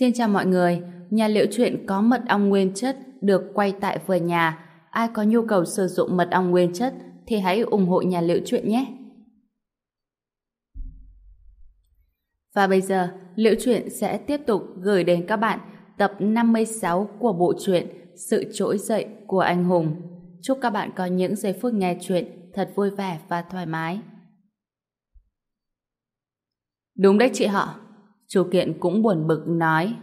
Xin chào mọi người, nhà liệu truyện có mật ong nguyên chất được quay tại vườn nhà. Ai có nhu cầu sử dụng mật ong nguyên chất thì hãy ủng hộ nhà liệu truyện nhé. Và bây giờ, liệu truyện sẽ tiếp tục gửi đến các bạn tập 56 của bộ truyện Sự trỗi dậy của anh hùng. Chúc các bạn có những giây phút nghe truyện thật vui vẻ và thoải mái. Đúng đấy chị họ. Chu Kiện cũng buồn bực nói.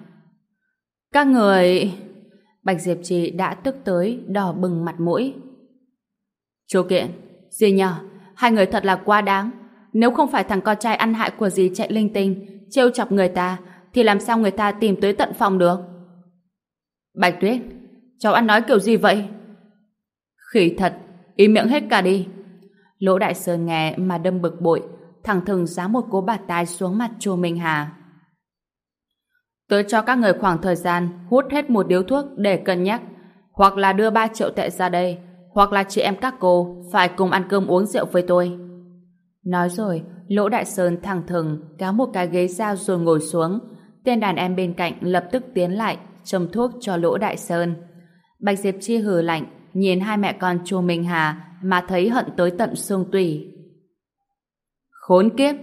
Các người... Bạch Diệp Trì đã tức tới đỏ bừng mặt mũi. Chu Kiện, dì nhờ, hai người thật là quá đáng. Nếu không phải thằng con trai ăn hại của dì chạy linh tinh, trêu chọc người ta, thì làm sao người ta tìm tới tận phòng được? Bạch Tuyết, cháu ăn nói kiểu gì vậy? Khỉ thật, im miệng hết cả đi. Lỗ Đại Sơn nghe mà đâm bực bội, thẳng thừng giá một cố bạt tai xuống mặt chùa Minh Hà. Tôi cho các người khoảng thời gian hút hết một điếu thuốc để cân nhắc, hoặc là đưa 3 triệu tệ ra đây, hoặc là chị em các cô phải cùng ăn cơm uống rượu với tôi. Nói rồi, Lỗ Đại Sơn thẳng thừng kéo một cái ghế ra rồi ngồi xuống. Tên đàn em bên cạnh lập tức tiến lại, châm thuốc cho Lỗ Đại Sơn. Bạch Diệp Chi hừ lạnh, nhìn hai mẹ con Chu Minh Hà mà thấy hận tới tận xương tủy. Khốn kiếp!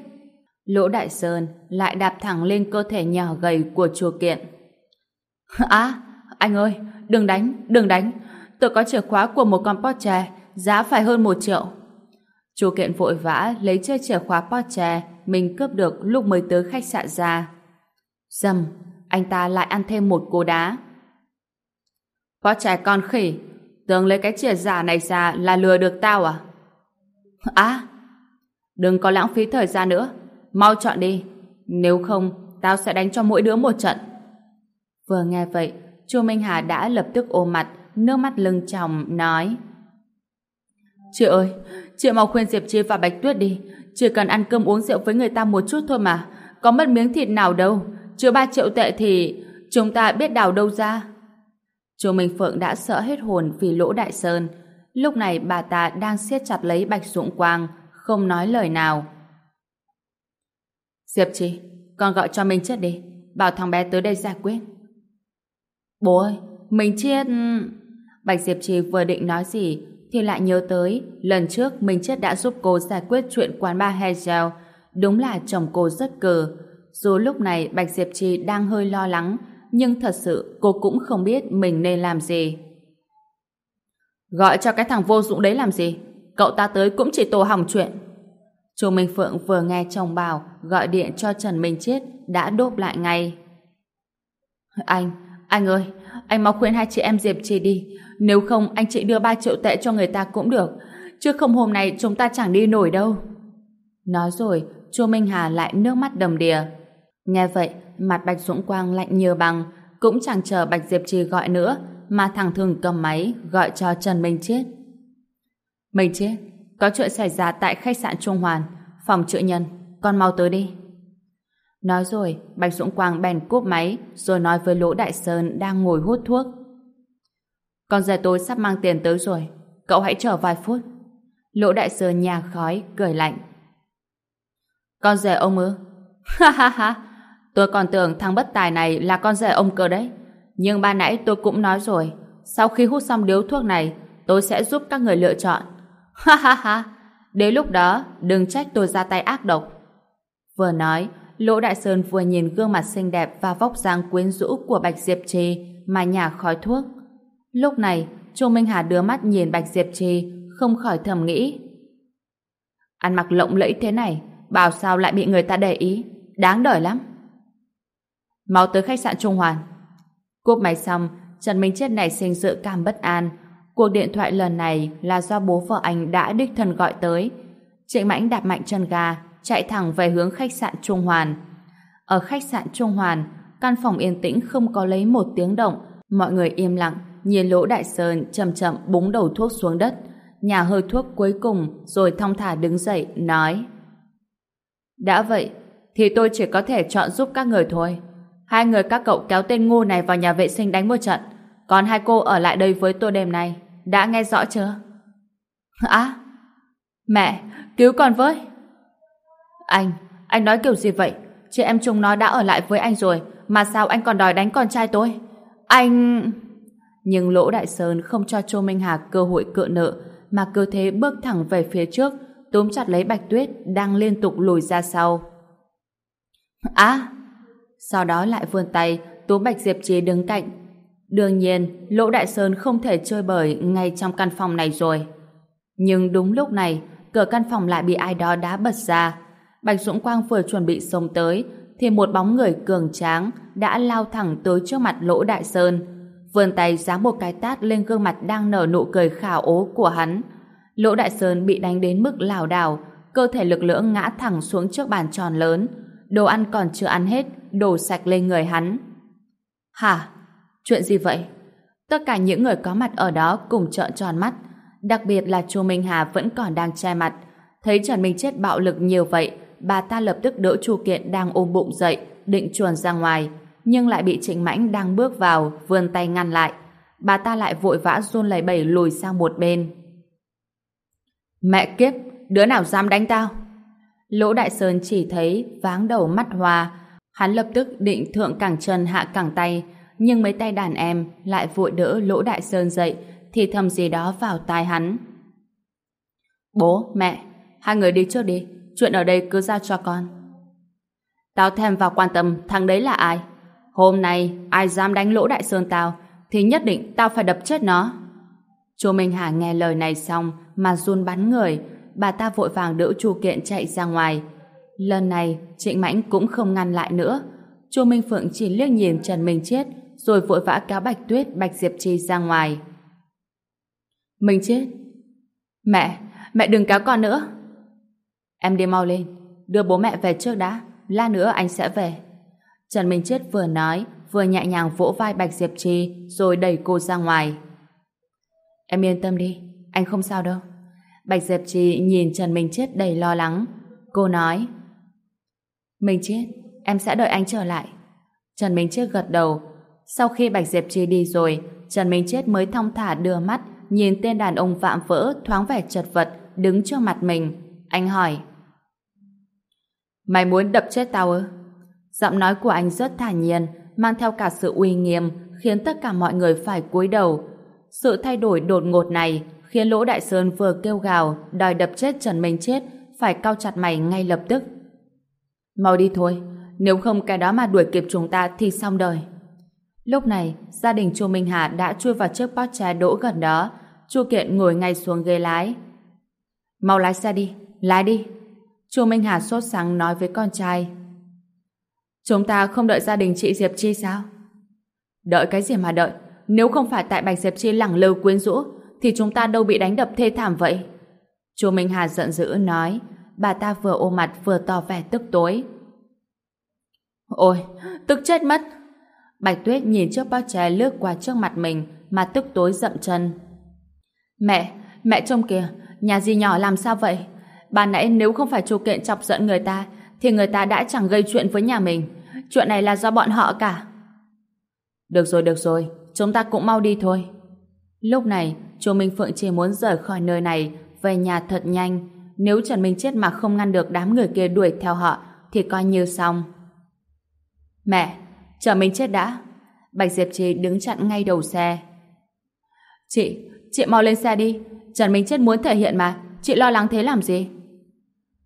Lỗ Đại Sơn lại đạp thẳng lên cơ thể nhỏ gầy của chùa kiện. À, anh ơi, đừng đánh, đừng đánh. Tôi có chìa khóa của một con Porsche, giá phải hơn một triệu. Chùa kiện vội vã lấy chơi chìa khóa Porsche mình cướp được lúc mới tới khách sạn ra. Dầm, anh ta lại ăn thêm một cú đá. Porsche con khỉ, tưởng lấy cái chìa giả này ra là lừa được tao à? À, đừng có lãng phí thời gian nữa, mau chọn đi. Nếu không, tao sẽ đánh cho mỗi đứa một trận. Vừa nghe vậy, Chu Minh Hà đã lập tức ôm mặt, nước mắt lưng tròng, nói Chị ơi, chị mau khuyên Diệp Chi và Bạch Tuyết đi. Chỉ cần ăn cơm uống rượu với người ta một chút thôi mà. Có mất miếng thịt nào đâu. Chưa ba triệu tệ thì chúng ta biết đào đâu ra. Chu Minh Phượng đã sợ hết hồn vì lỗ đại sơn. Lúc này bà ta đang siết chặt lấy Bạch Dũng Quang, không nói lời nào. Diệp trì, con gọi cho Minh Chết đi. Bảo thằng bé tới đây giải quyết. Bố ơi, Minh Chết... Ừ. Bạch Diệp trì vừa định nói gì thì lại nhớ tới lần trước Minh Chết đã giúp cô giải quyết chuyện quán bar Gel, Đúng là chồng cô rất cờ. Dù lúc này Bạch Diệp trì đang hơi lo lắng nhưng thật sự cô cũng không biết mình nên làm gì. Gọi cho cái thằng vô dụng đấy làm gì? Cậu ta tới cũng chỉ tổ hỏng chuyện. Chu Minh Phượng vừa nghe chồng bảo gọi điện cho Trần Minh Chết đã đốp lại ngay. Anh, anh ơi, anh mau khuyên hai chị em Diệp Trì đi. Nếu không anh chị đưa 3 triệu tệ cho người ta cũng được. Chứ không hôm nay chúng ta chẳng đi nổi đâu. Nói rồi, Chu Minh Hà lại nước mắt đầm đìa. Nghe vậy, mặt Bạch Dũng Quang lạnh như băng, cũng chẳng chờ Bạch Diệp Trì gọi nữa, mà thằng thường cầm máy gọi cho Trần Minh Chết. Minh Chết, có chuyện xảy ra tại khách sạn Trung Hoàn, phòng chữa nhân, con mau tới đi. Nói rồi, Bạch Dũng Quang bèn cúp máy, rồi nói với Lỗ Đại Sơn đang ngồi hút thuốc. Con rể tôi sắp mang tiền tới rồi, cậu hãy chờ vài phút. Lỗ Đại Sơn nhà khói, cười lạnh. Con rể ông ư? Ha ha ha, tôi còn tưởng thằng bất tài này là con rể ông cơ đấy. Nhưng ban nãy tôi cũng nói rồi, sau khi hút xong điếu thuốc này, tôi sẽ giúp các người lựa chọn. Ha ha ha, đến lúc đó đừng trách tôi ra tay ác độc. Vừa nói, Lỗ Đại Sơn vừa nhìn gương mặt xinh đẹp và vóc dáng quyến rũ của Bạch Diệp Trì mà nhả khói thuốc. Lúc này, Chu Minh Hà đưa mắt nhìn Bạch Diệp Trì, không khỏi thầm nghĩ. Ăn mặc lộng lẫy thế này, bảo sao lại bị người ta để ý, đáng đời lắm. Mau tới khách sạn Trung Hoàn. Cúp máy xong, Trần Minh Chết này sinh sự cảm bất an. Cuộc điện thoại lần này là do bố vợ anh đã đích thân gọi tới. Trịnh Mãnh đạp mạnh chân ga, chạy thẳng về hướng khách sạn Trung Hoàn. Ở khách sạn Trung Hoàn, căn phòng yên tĩnh không có lấy một tiếng động, mọi người im lặng, nhìn Lỗ Đại Sơn chậm chậm búng đầu thuốc xuống đất, nhà hơi thuốc cuối cùng rồi thong thả đứng dậy, nói Đã vậy, thì tôi chỉ có thể chọn giúp các người thôi. Hai người các cậu kéo tên ngu này vào nhà vệ sinh đánh một trận, còn hai cô ở lại đây với tôi đêm nay. Đã nghe rõ chưa? À, mẹ, cứu con với! Anh, anh nói kiểu gì vậy? chị em chúng nó đã ở lại với anh rồi, mà sao anh còn đòi đánh con trai tôi? Anh... Nhưng Lỗ Đại Sơn không cho Châu Minh Hà cơ hội cự nợ, mà cơ thế bước thẳng về phía trước, túm chặt lấy Bạch Tuyết đang liên tục lùi ra sau. Á! sau đó lại vươn tay, tú Bạch Diệp chế đứng cạnh. Đương nhiên, Lỗ Đại Sơn không thể chơi bời ngay trong căn phòng này rồi. Nhưng đúng lúc này, cửa căn phòng lại bị ai đó đá bật ra. Bạch Dũng Quang vừa chuẩn bị xông tới, thì một bóng người cường tráng đã lao thẳng tới trước mặt Lỗ Đại Sơn. Vươn tay giáng một cái tát lên gương mặt đang nở nụ cười khảo ố của hắn. Lỗ Đại Sơn bị đánh đến mức lảo đảo, cơ thể lực lưỡng ngã thẳng xuống trước bàn tròn lớn. Đồ ăn còn chưa ăn hết, đổ sạch lên người hắn. Hả? Chuyện gì vậy? Tất cả những người có mặt ở đó cùng trợn tròn mắt, đặc biệt là Chu Minh Hà vẫn còn đang che mặt. Thấy Trần Minh Chết bạo lực nhiều vậy, bà ta lập tức đỡ Chu Kiện đang ôm bụng dậy, định chuồn ra ngoài, nhưng lại bị Trịnh Mãnh đang bước vào, vươn tay ngăn lại. Bà ta lại vội vã run lẩy bẩy lùi sang một bên. Mẹ kiếp, đứa nào dám đánh tao? Lỗ Đại Sơn chỉ thấy váng đầu mắt hoa, hắn lập tức định thượng cẳng chân hạ cẳng tay, nhưng mấy tay đàn em lại vội đỡ Lỗ Đại Sơn dậy, thì thầm gì đó vào tai hắn. Bố, mẹ, hai người đi trước đi, chuyện ở đây cứ giao cho con. Tao thèm vào quan tâm thằng đấy là ai. Hôm nay ai dám đánh lỗ đại sơn tao thì nhất định tao phải đập chết nó. Chu Minh Hà nghe lời này xong mà run bắn người, bà ta vội vàng đỡ Chu Kiện chạy ra ngoài. Lần này Trịnh Mãnh cũng không ngăn lại nữa. Chu Minh Phượng chỉ liếc nhìn Trần Minh Chết rồi vội vã cáo Bạch Tuyết, Bạch Diệp trì ra ngoài. mình Chết Mẹ, mẹ đừng cáo con nữa. Em đi mau lên, đưa bố mẹ về trước đã, la nữa anh sẽ về. Trần Minh Chết vừa nói, vừa nhẹ nhàng vỗ vai Bạch Diệp Trì rồi đẩy cô ra ngoài. Em yên tâm đi, anh không sao đâu. Bạch Diệp Trì nhìn Trần Minh Chết đầy lo lắng. Cô nói Minh Chết, em sẽ đợi anh trở lại. Trần Minh Chết gật đầu. Sau khi Bạch Diệp Chi đi rồi, Trần Minh Chết mới thong thả đưa mắt nhìn tên đàn ông vạm vỡ thoáng vẻ chật vật đứng trước mặt mình. Anh hỏi Mày muốn đập chết tao ư? Giọng nói của anh rất thản nhiên, mang theo cả sự uy nghiêm, khiến tất cả mọi người phải cúi đầu. Sự thay đổi đột ngột này khiến Lỗ Đại Sơn vừa kêu gào, đòi đập chết Trần Minh Chết, phải cao chặt mày ngay lập tức. Mau đi thôi, nếu không cái đó mà đuổi kịp chúng ta thì xong đời. Lúc này, gia đình Chu Minh Hà đã chui vào chiếc Porsche đỗ gần đó. Chu Kiện ngồi ngay xuống ghế lái. Mau lái xe đi, lái đi. Chu Minh Hà sốt sắng nói với con trai. Chúng ta không đợi gia đình chị Diệp Chi sao? Đợi cái gì mà đợi? Nếu không phải tại Bạch Diệp Chi lẳng lơ quyến rũ, thì chúng ta đâu bị đánh đập thê thảm vậy? Chu Minh Hà giận dữ nói, bà ta vừa ôm mặt vừa tỏ vẻ tức tối. Ôi, tức chết mất! Bạch Tuyết nhìn chiếc bao chè lướt qua trước mặt mình mà tức tối dậm chân. Mẹ, mẹ trông kìa, nhà gì nhỏ làm sao vậy? Ban nãy nếu không phải chu kiện chọc giận người ta thì người ta đã chẳng gây chuyện với nhà mình. Chuyện này là do bọn họ cả. Được rồi, được rồi. Chúng ta cũng mau đi thôi. Lúc này, chú Minh Phượng chỉ muốn rời khỏi nơi này về nhà thật nhanh. Nếu Trần Minh chết mà không ngăn được đám người kia đuổi theo họ thì coi như xong. Mẹ, chờ mình chết đã. Bạch Diệp Trì đứng chặn ngay đầu xe. Chị, chị mau lên xe đi. Trần Minh Chết muốn thể hiện mà. Chị lo lắng thế làm gì?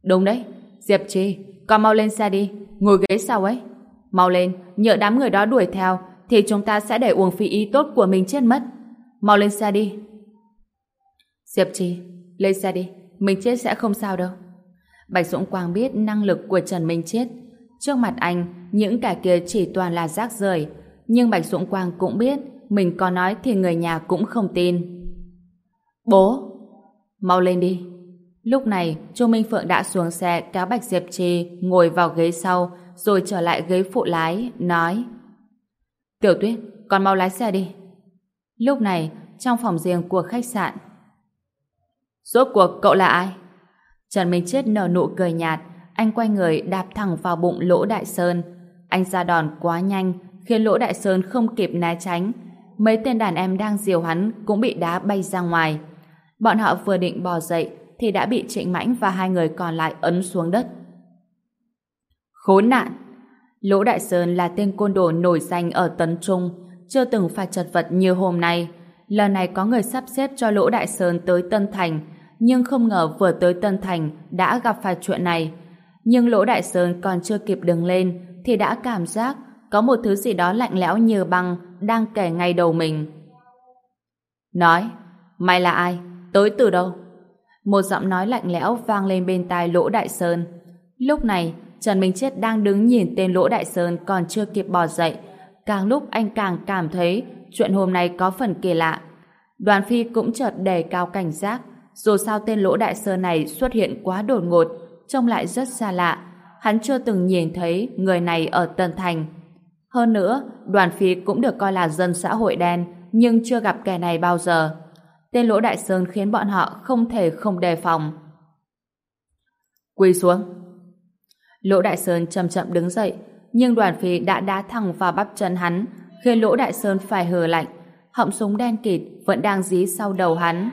Đúng đấy, Diệp Trì, con mau lên xe đi, ngồi ghế sau ấy. Mau lên, nhỡ đám người đó đuổi theo, thì chúng ta sẽ để uổng phí ý tốt của mình chết mất. Mau lên xe đi. Diệp Trì, lên xe đi, mình chết sẽ không sao đâu. Bạch Dũng Quang biết năng lực của Trần Minh Chết. Trước mặt anh, những kẻ kia chỉ toàn là rác rời. Nhưng Bạch Dũng Quang cũng biết mình có nói thì người nhà cũng không tin. Bố! Mau lên đi. Lúc này, Chu Minh Phượng đã xuống xe kéo Bạch Diệp Trì ngồi vào ghế sau rồi trở lại ghế phụ lái, nói Tiểu Tuyết, con mau lái xe đi. Lúc này, trong phòng riêng của khách sạn Rốt cuộc cậu là ai? Trần Minh Chết nở nụ cười nhạt anh quay người đạp thẳng vào bụng Lỗ Đại Sơn. Anh ra đòn quá nhanh khiến Lỗ Đại Sơn không kịp né tránh. Mấy tên đàn em đang diều hắn cũng bị đá bay ra ngoài. Bọn họ vừa định bò dậy thì đã bị Trịnh Mãnh và hai người còn lại ấn xuống đất. Khốn nạn! Lỗ Đại Sơn là tên côn đồ nổi danh ở Tấn Trung, chưa từng phải chật vật như hôm nay. Lần này có người sắp xếp cho Lỗ Đại Sơn tới Tân Thành, nhưng không ngờ vừa tới Tân Thành đã gặp phải chuyện này. Nhưng Lỗ Đại Sơn còn chưa kịp đứng lên thì đã cảm giác có một thứ gì đó lạnh lẽo như băng đang kẻ ngay đầu mình. Nói, mày là ai? Tới từ đâu? Một giọng nói lạnh lẽo vang lên bên tai Lỗ Đại Sơn. Lúc này, Trần Minh Chết đang đứng nhìn tên Lỗ Đại Sơn còn chưa kịp bò dậy. Càng lúc anh càng cảm thấy chuyện hôm nay có phần kỳ lạ. Đoàn Phi cũng chợt đề cao cảnh giác. Dù sao tên Lỗ Đại Sơn này xuất hiện quá đột ngột, trông lại rất xa lạ. Hắn chưa từng nhìn thấy người này ở Tân Thành. Hơn nữa, Đoàn Phi cũng được coi là dân xã hội đen, nhưng chưa gặp kẻ này bao giờ. Tên Lỗ Đại Sơn khiến bọn họ không thể không đề phòng. Quỳ xuống. Lỗ Đại Sơn chậm chậm đứng dậy, nhưng đoàn phi đã đá thẳng vào bắp chân hắn, khiến Lỗ Đại Sơn phải hờ lạnh. Họng súng đen kịt vẫn đang dí sau đầu hắn.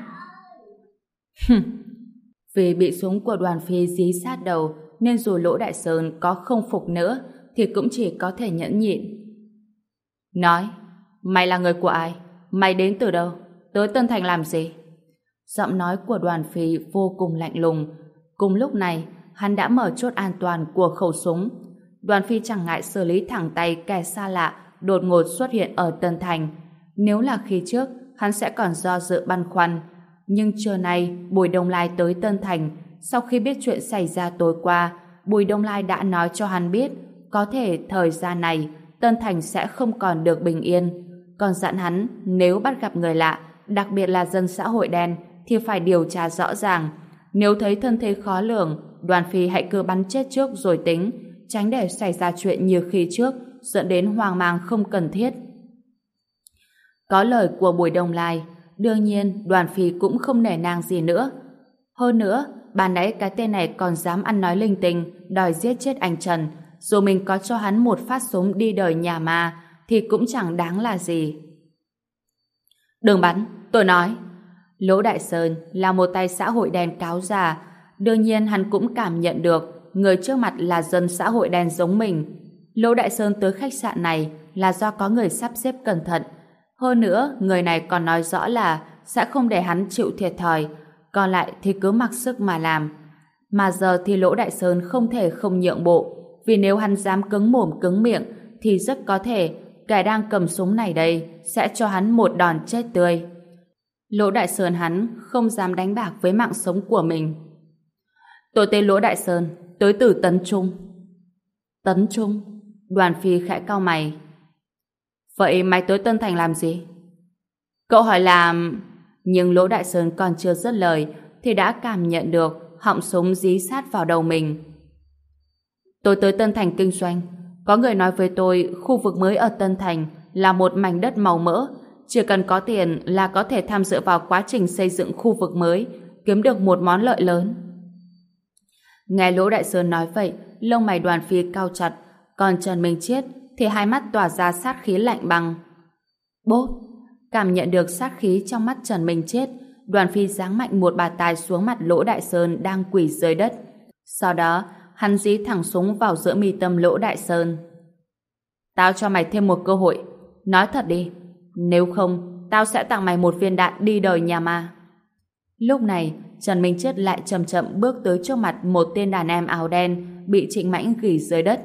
Vì bị súng của đoàn phi dí sát đầu, nên dù Lỗ Đại Sơn có không phục nữa, thì cũng chỉ có thể nhẫn nhịn. Nói, mày là người của ai? Mày đến từ đâu? Tới Tân Thành làm gì? Giọng nói của đoàn phi vô cùng lạnh lùng. Cùng lúc này, hắn đã mở chốt an toàn của khẩu súng. Đoàn phi chẳng ngại xử lý thẳng tay kẻ xa lạ đột ngột xuất hiện ở Tân Thành. Nếu là khi trước, hắn sẽ còn do dự băn khoăn. Nhưng trưa nay, Bùi Đông Lai tới Tân Thành. Sau khi biết chuyện xảy ra tối qua, Bùi Đông Lai đã nói cho hắn biết có thể thời gian này Tân Thành sẽ không còn được bình yên. Còn dặn hắn nếu bắt gặp người lạ, đặc biệt là dân xã hội đen, thì phải điều tra rõ ràng. Nếu thấy thân thế khó lường, đoàn phi hãy cứ bắn chết trước rồi tính, tránh để xảy ra chuyện như khi trước, dẫn đến hoang mang không cần thiết. Có lời của Bùi Đông Lai, đương nhiên đoàn phi cũng không nể nang gì nữa. Hơn nữa, ban nãy cái tên này còn dám ăn nói linh tinh, đòi giết chết anh Trần, dù mình có cho hắn một phát súng đi đời nhà ma, thì cũng chẳng đáng là gì. Đừng bắn, tôi nói. Lỗ Đại Sơn là một tay xã hội đen cáo già, đương nhiên hắn cũng cảm nhận được người trước mặt là dân xã hội đen giống mình. Lỗ Đại Sơn tới khách sạn này là do có người sắp xếp cẩn thận. Hơn nữa, người này còn nói rõ là sẽ không để hắn chịu thiệt thòi, còn lại thì cứ mặc sức mà làm. Mà giờ thì Lỗ Đại Sơn không thể không nhượng bộ, vì nếu hắn dám cứng mồm cứng miệng thì rất có thể kẻ đang cầm súng này đây sẽ cho hắn một đòn chết tươi. Lỗ Đại Sơn hắn không dám đánh bạc với mạng sống của mình. Tôi tên Lỗ Đại Sơn, tới từ Tấn Trung. Tấn Trung? Đoàn phi khẽ cao mày. Vậy mày tới Tân Thành làm gì? Cậu hỏi làm... Nhưng Lỗ Đại Sơn còn chưa dứt lời thì đã cảm nhận được họng súng dí sát vào đầu mình. Tôi tới Tân Thành kinh doanh. Có người nói với tôi khu vực mới ở Tân Thành là một mảnh đất màu mỡ. Chỉ cần có tiền là có thể tham dự vào quá trình xây dựng khu vực mới, kiếm được một món lợi lớn. Nghe Lỗ Đại Sơn nói vậy, lông mày đoàn phi cao chặt, còn Trần Minh Chiết thì hai mắt tỏa ra sát khí lạnh băng. Bốp! Cảm nhận được sát khí trong mắt Trần Minh Chết, đoàn phi giáng mạnh một bà tài xuống mặt Lỗ Đại Sơn đang quỳ dưới đất. Sau đó, hắn dí thẳng súng vào giữa mi tâm Lỗ Đại Sơn. Tao cho mày thêm một cơ hội. Nói thật đi. Nếu không, tao sẽ tặng mày một viên đạn đi đời nhà ma. Lúc này, Trần Minh Chết lại chậm chậm bước tới trước mặt một tên đàn em áo đen bị Trịnh Mãnh gỉ dưới đất.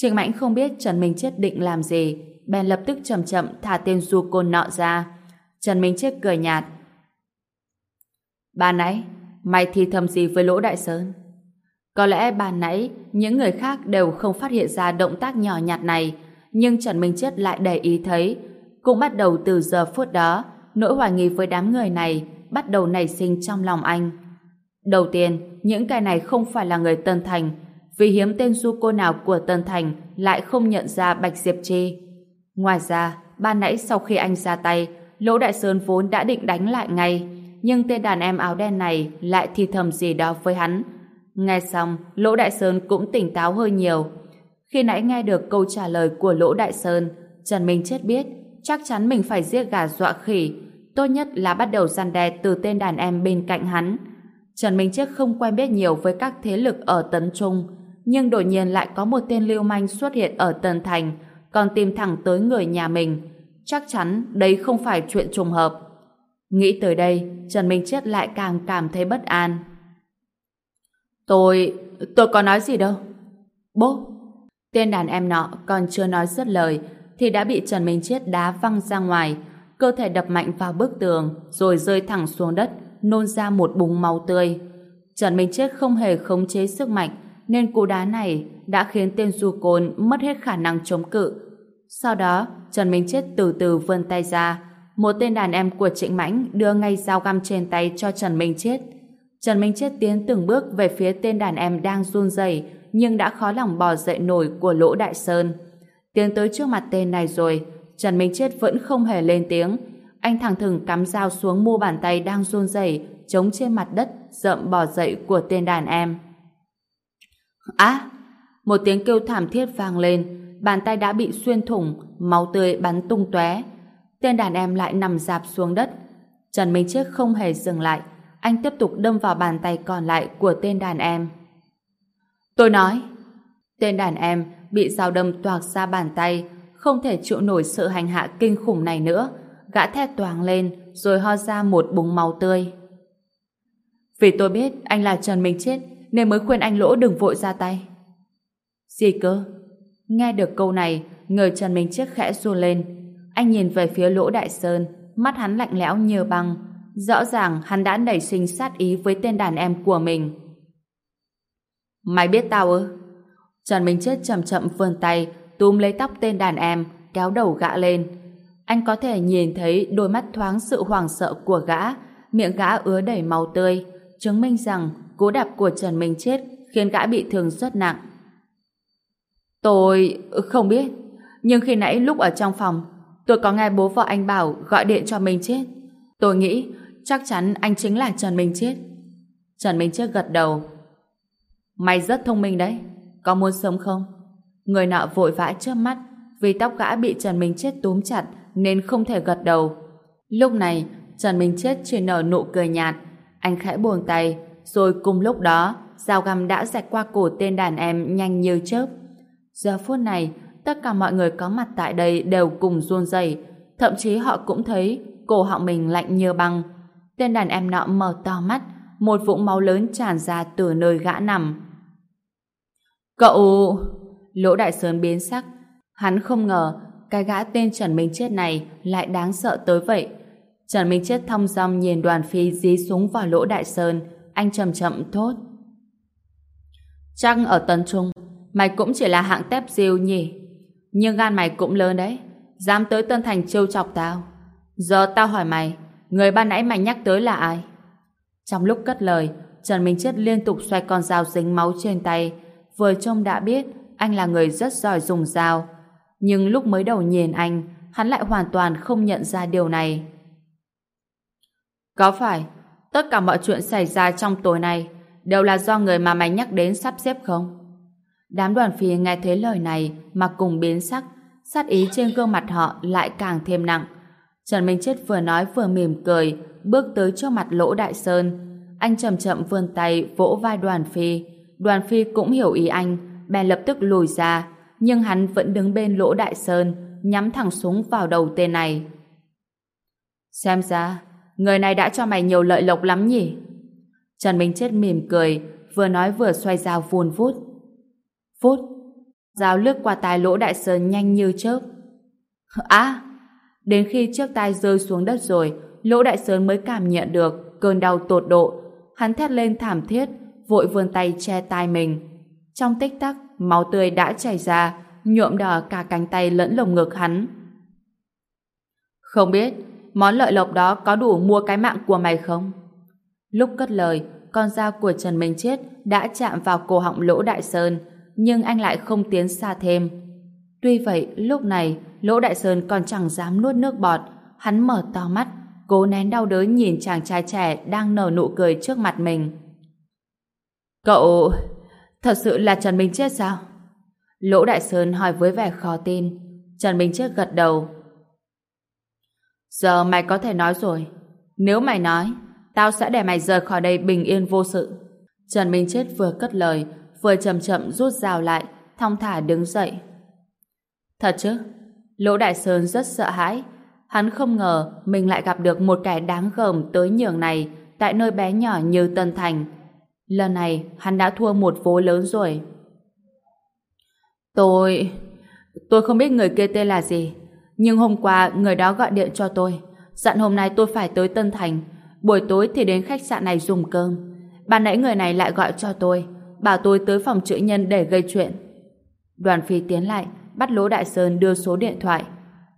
Trịnh Mãnh không biết Trần Minh Chết định làm gì, bèn lập tức chậm chậm thả tên du côn nọ ra. Trần Minh Chết cười nhạt. Bà nãy, mày thì thầm gì với Lỗ Đại Sơn? Có lẽ bà nãy những người khác đều không phát hiện ra động tác nhỏ nhặt này, nhưng Trần Minh Chết lại để ý thấy. Cũng bắt đầu từ giờ phút đó, nỗi hoài nghi với đám người này bắt đầu nảy sinh trong lòng anh. Đầu tiên, những cái này không phải là người Tân Thành, vì hiếm tên du cô nào của Tân Thành lại không nhận ra Bạch Diệp Trê. Ngoài ra, ban nãy sau khi anh ra tay, Lỗ Đại Sơn vốn đã định đánh lại ngay, nhưng tên đàn em áo đen này lại thì thầm gì đó với hắn, Nghe xong, Lỗ Đại Sơn cũng tỉnh táo hơi nhiều. Khi nãy nghe được câu trả lời của Lỗ Đại Sơn, Trần Minh chết biết chắc chắn mình phải giết gà dọa khỉ. Tốt nhất là bắt đầu gian đe từ tên đàn em bên cạnh hắn. Trần Minh Chết không quen biết nhiều với các thế lực ở Tấn Trung, nhưng đột nhiên lại có một tên lưu manh xuất hiện ở Tân Thành, còn tìm thẳng tới người nhà mình. Chắc chắn đấy không phải chuyện trùng hợp. Nghĩ tới đây, Trần Minh Chết lại càng cảm thấy bất an. Tôi... tôi có nói gì đâu. Bố! Tên đàn em nọ còn chưa nói dứt lời thì đã bị Trần Minh Chết đá văng ra ngoài, cơ thể đập mạnh vào bức tường rồi rơi thẳng xuống đất, nôn ra một búng máu tươi. Trần Minh Chết không hề khống chế sức mạnh nên cú đá này đã khiến tên du côn mất hết khả năng chống cự. Sau đó, Trần Minh Chết từ từ vươn tay ra, một tên đàn em của Trịnh Mãnh đưa ngay dao găm trên tay cho Trần Minh Chết. Trần Minh Chết tiến từng bước về phía tên đàn em đang run rẩy nhưng đã khó lòng bò dậy nổi của Lỗ Đại Sơn. Tiến tới trước mặt tên này rồi, Trần Minh Chết vẫn không hề lên tiếng. Anh thẳng thừng cắm dao xuống mu bàn tay đang run rẩy chống trên mặt đất rậm bò dậy của tên đàn em. Á! một tiếng kêu thảm thiết vang lên, bàn tay đã bị xuyên thủng, máu tươi bắn tung tóe. Tên đàn em lại nằm dạp xuống đất. Trần Minh Chết không hề dừng lại, anh tiếp tục đâm vào bàn tay còn lại của tên đàn em. Tôi nói, tên đàn em bị dao đâm toạc ra bàn tay, không thể chịu nổi sự hành hạ kinh khủng này nữa. Gã thét toáng lên, rồi ho ra một búng máu tươi. Vì tôi biết anh là Trần Minh Chết, nên mới khuyên anh Lỗ đừng vội ra tay. Gì cơ? Nghe được câu này, người Trần Minh Chiếc khẽ run lên. Anh nhìn về phía Lỗ Đại Sơn, mắt hắn lạnh lẽo như băng. Rõ ràng hắn đã nảy sinh sát ý với tên đàn em của mình. Mày biết tao ư? Trần Minh Chết chậm chậm vươn tay, túm lấy tóc tên đàn em, kéo đầu gã lên. Anh có thể nhìn thấy đôi mắt thoáng sự hoảng sợ của gã, miệng gã ứa đầy máu tươi, chứng minh rằng cú đạp của Trần Minh Chết khiến gã bị thương rất nặng. Tôi không biết, nhưng khi nãy lúc ở trong phòng, tôi có nghe bố vợ anh bảo gọi điện cho Minh Chết. Tôi nghĩ chắc chắn anh chính là Trần Minh Chết. Trần Minh Chết gật đầu. Mày rất thông minh đấy, có muốn sống không? Người nọ vội vã trước mắt, vì tóc gã bị Trần Minh Chết túm chặt nên không thể gật đầu. Lúc này, Trần Minh Chết chỉ nở nụ cười nhạt, anh khẽ buông tay, rồi cùng lúc đó, dao găm đã rạch qua cổ tên đàn em nhanh như chớp. Giờ phút này, tất cả mọi người có mặt tại đây đều cùng run rẩy, thậm chí họ cũng thấy cổ họng mình lạnh như băng. Tên đàn em nọ mở to mắt, một vũng máu lớn tràn ra từ nơi gã nằm. Cậu... Lỗ Đại Sơn biến sắc. Hắn không ngờ cái gã tên Trần Minh Chết này lại đáng sợ tới vậy. Trần Minh Chết thong dong nhìn đoàn phi dí súng vào lỗ Đại Sơn. Anh chậm chậm thốt. Chắc ở Tân Trung, mày cũng chỉ là hạng tép diêu nhỉ. Nhưng gan mày cũng lớn đấy. Dám tới Tân Thành trêu chọc tao. Giờ tao hỏi mày, người ban nãy mày nhắc tới là ai? Trong lúc cất lời, Trần Minh Chết liên tục xoay con dao dính máu trên tay. Vừa trông đã biết anh là người rất giỏi dùng dao. Nhưng lúc mới đầu nhìn anh, hắn lại hoàn toàn không nhận ra điều này. Có phải, tất cả mọi chuyện xảy ra trong tối nay đều là do người mà mày nhắc đến sắp xếp không? Đám đoàn phi nghe thấy lời này mà cùng biến sắc, sát ý trên gương mặt họ lại càng thêm nặng. Trần Minh Chết vừa nói vừa mỉm cười, bước tới trước mặt Lỗ Đại Sơn. Anh chậm chậm vươn tay vỗ vai đoàn phi. Đoàn phi cũng hiểu ý anh, bèn lập tức lùi ra, nhưng hắn vẫn đứng bên Lỗ Đại Sơn, nhắm thẳng súng vào đầu tên này. Xem ra, người này đã cho mày nhiều lợi lộc lắm nhỉ? Trần Minh Chết mỉm cười, vừa nói vừa xoay dao vun vút. Phút, dao lướt qua tai Lỗ Đại Sơn nhanh như chớp. À, đến khi chiếc tai rơi xuống đất rồi, Lỗ Đại Sơn mới cảm nhận được cơn đau tột độ. Hắn thét lên thảm thiết, vội vươn tay che tai mình. Trong tích tắc, máu tươi đã chảy ra, nhuộm đỏ cả cánh tay lẫn lồng ngực hắn. Không biết, món lợi lộc đó có đủ mua cái mạng của mày không? Lúc cất lời, con dao của Trần Minh Chết đã chạm vào cổ họng Lỗ Đại Sơn, nhưng anh lại không tiến xa thêm. Tuy vậy, lúc này, Lỗ Đại Sơn còn chẳng dám nuốt nước bọt, hắn mở to mắt, cố nén đau đớn nhìn chàng trai trẻ đang nở nụ cười trước mặt mình. Cậu... thật sự là Trần Minh Chết sao? Lỗ Đại Sơn hỏi với vẻ khó tin. Trần Minh Chết gật đầu. Giờ mày có thể nói rồi. Nếu mày nói, tao sẽ để mày rời khỏi đây bình yên vô sự. Trần Minh Chết vừa cất lời, vừa chậm chậm rút rào lại, thong thả đứng dậy. Thật chứ? Lỗ Đại Sơn rất sợ hãi. Hắn không ngờ mình lại gặp được một kẻ đáng gờm tới nhường này tại nơi bé nhỏ như Tân Thành. Lần này hắn đã thua một vố lớn rồi. Tôi... Tôi không biết người kia tên là gì. Nhưng hôm qua người đó gọi điện cho tôi. Dặn hôm nay tôi phải tới Tân Thành. Buổi tối thì đến khách sạn này dùng cơm. Ban nãy người này lại gọi cho tôi. Bảo tôi tới phòng chữ nhân để gây chuyện. Đoàn phi tiến lại, bắt Lỗ Đại Sơn đưa số điện thoại.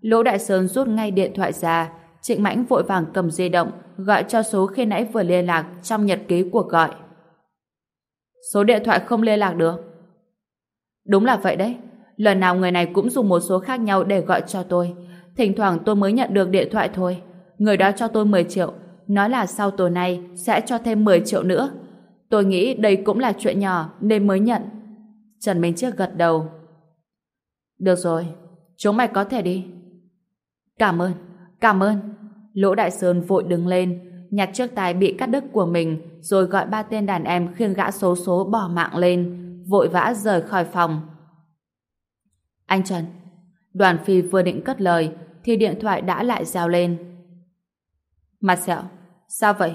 Lỗ Đại Sơn rút ngay điện thoại ra. Trịnh Mãnh vội vàng cầm di động, gọi cho số khi nãy vừa liên lạc trong nhật ký cuộc gọi. Số điện thoại không liên lạc được. Đúng là vậy đấy. Lần nào người này cũng dùng một số khác nhau để gọi cho tôi. Thỉnh thoảng tôi mới nhận được điện thoại thôi. Người đó cho tôi 10 triệu, nói là sau tối nay sẽ cho thêm 10 triệu nữa. Tôi nghĩ đây cũng là chuyện nhỏ nên mới nhận. Trần Minh Chiếc gật đầu. Được rồi, chúng mày có thể đi. Cảm ơn, cảm ơn. Lỗ Đại Sơn vội đứng lên, nhặt chiếc tài bị cắt đứt của mình, rồi gọi ba tên đàn em khiêng gã số số bỏ mạng lên, vội vã rời khỏi phòng. Anh Trần, đoàn phi vừa định cất lời, thì điện thoại đã lại reo lên. Mặt sẹo, sao vậy?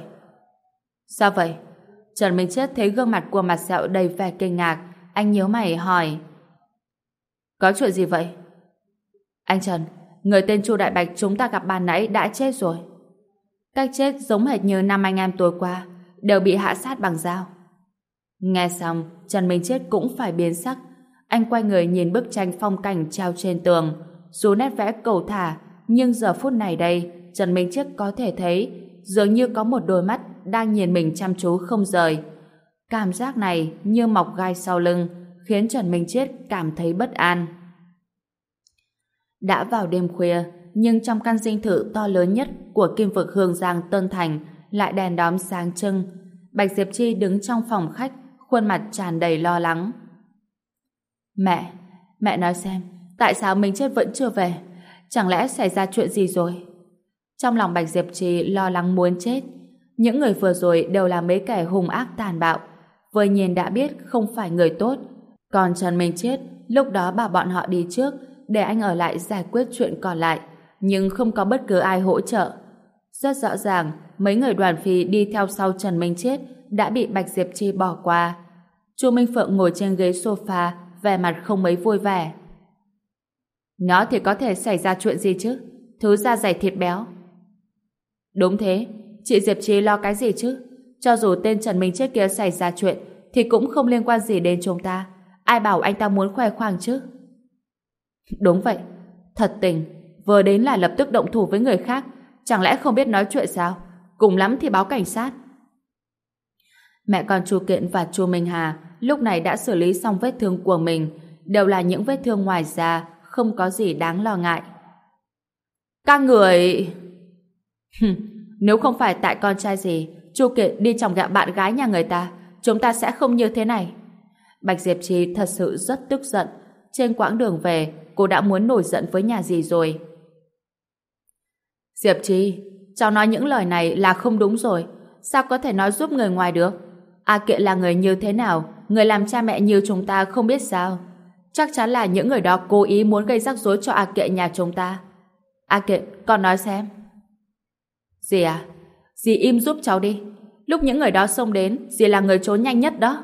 Sao vậy? Trần Minh Chết thấy gương mặt của mặt sẹo đầy vẻ kinh ngạc, anh nhíu mày hỏi. Có chuyện gì vậy? Anh Trần, người tên Chu Đại Bạch chúng ta gặp ban nãy đã chết rồi. Cách chết giống hệt như năm anh em tối qua, đều bị hạ sát bằng dao. Nghe xong, Trần Minh Chết cũng phải biến sắc. Anh quay người nhìn bức tranh phong cảnh treo trên tường. Dù nét vẽ cầu thả, nhưng giờ phút này đây, Trần Minh Chết có thể thấy dường như có một đôi mắt đang nhìn mình chăm chú không rời. Cảm giác này như mọc gai sau lưng, khiến Trần Minh Chết cảm thấy bất an. Đã vào đêm khuya, nhưng trong căn dinh thự to lớn nhất của kim vực Hương Giang Tân Thành lại đèn đóm sáng trưng. Bạch Diệp Chi đứng trong phòng khách, khuôn mặt tràn đầy lo lắng. Mẹ, mẹ nói xem, tại sao Minh Chết vẫn chưa về? Chẳng lẽ xảy ra chuyện gì rồi? Trong lòng Bạch Diệp Trì lo lắng muốn chết. Những người vừa rồi đều là mấy kẻ hung ác tàn bạo. Vừa nhìn đã biết không phải người tốt. Còn Trần Minh Chết, lúc đó bảo bọn họ đi trước để anh ở lại giải quyết chuyện còn lại. Nhưng không có bất cứ ai hỗ trợ. Rất rõ ràng, mấy người đoàn phi đi theo sau Trần Minh Chết đã bị Bạch Diệp Chi bỏ qua. Chu Minh Phượng ngồi trên ghế sofa, vẻ mặt không mấy vui vẻ. Nó thì có thể xảy ra chuyện gì chứ? Thứ da dày thịt béo. Đúng thế, chị Diệp Trí lo cái gì chứ? Cho dù tên Trần Minh trước kia xảy ra chuyện thì cũng không liên quan gì đến chúng ta. Ai bảo anh ta muốn khoe khoang chứ? Đúng vậy, thật tình, vừa đến là lập tức động thủ với người khác, chẳng lẽ không biết nói chuyện sao? Cùng lắm thì báo cảnh sát. Mẹ con Chu Kiện và Chu Minh Hà lúc này đã xử lý xong vết thương của mình, đều là những vết thương ngoài da, không có gì đáng lo ngại. Các người... Nếu không phải tại con trai gì, Chu Kiện đi chồng gạ bạn gái nhà người ta, chúng ta sẽ không như thế này. Bạch Diệp Trì thật sự rất tức giận. Trên quãng đường về, cô đã muốn nổi giận với nhà gì rồi. Diệp Trì, cháu nói những lời này là không đúng rồi. Sao có thể nói giúp người ngoài được? A Kiện là người như thế nào? Người làm cha mẹ như chúng ta không biết sao? Chắc chắn là những người đó cố ý muốn gây rắc rối cho A kệ nhà chúng ta. A kệ, con nói xem. Dì à, dì im giúp cháu đi. Lúc những người đó xông đến, dì là người trốn nhanh nhất đó.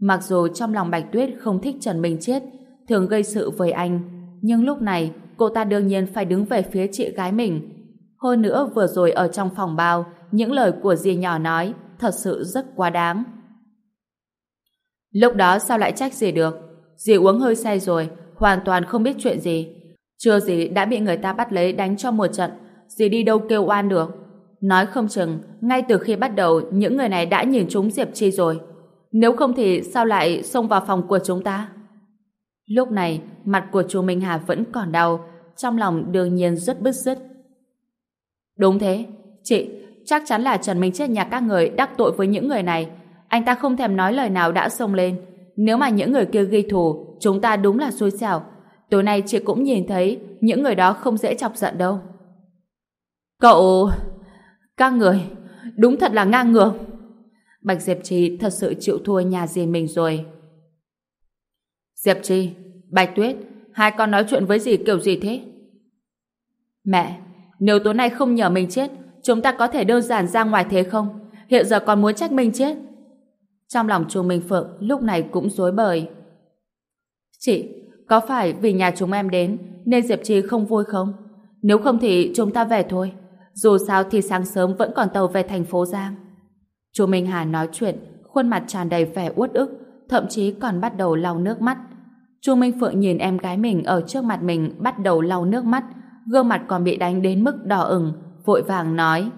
Mặc dù trong lòng Bạch Tuyết không thích Trần Minh Chết, thường gây sự với anh, nhưng lúc này cô ta đương nhiên phải đứng về phía chị gái mình. Hơn nữa vừa rồi ở trong phòng bao, những lời của dì nhỏ nói thật sự rất quá đáng. Lúc đó sao lại trách gì được? Dì uống hơi say rồi, hoàn toàn không biết chuyện gì. Chưa gì đã bị người ta bắt lấy đánh cho một trận, dì đi đâu kêu oan được. Nói không chừng, ngay từ khi bắt đầu những người này đã nhìn chúng Diệp Chi rồi. Nếu không thì sao lại xông vào phòng của chúng ta? Lúc này, mặt của chú Minh Hà vẫn còn đau, trong lòng đương nhiên rất bứt rứt. Đúng thế, chị, chắc chắn là Trần Minh chết nhà các người đắc tội với những người này. Anh ta không thèm nói lời nào đã xông lên. Nếu mà những người kia ghi thù, chúng ta đúng là xui xẻo. Tối nay chị cũng nhìn thấy những người đó không dễ chọc giận đâu. Cậu... Các người... Đúng thật là ngang ngược. Bạch Diệp Trì thật sự chịu thua nhà gì mình rồi. Diệp Trì, Bạch Tuyết, hai con nói chuyện với gì kiểu gì thế? Mẹ, nếu tối nay không nhờ mình chết, chúng ta có thể đơn giản ra ngoài thế không? Hiện giờ còn muốn trách mình chết. Trong lòng chu Minh Phượng lúc này cũng rối bời. Chị, có phải vì nhà chúng em đến nên Diệp Trì không vui không? Nếu không thì chúng ta về thôi. Dù sao thì sáng sớm vẫn còn tàu về thành phố Giang. Chu Minh Hà nói chuyện, khuôn mặt tràn đầy vẻ uất ức, thậm chí còn bắt đầu lau nước mắt. Chu Minh Phượng nhìn em gái mình ở trước mặt mình bắt đầu lau nước mắt, gương mặt còn bị đánh đến mức đỏ ửng, vội vàng nói.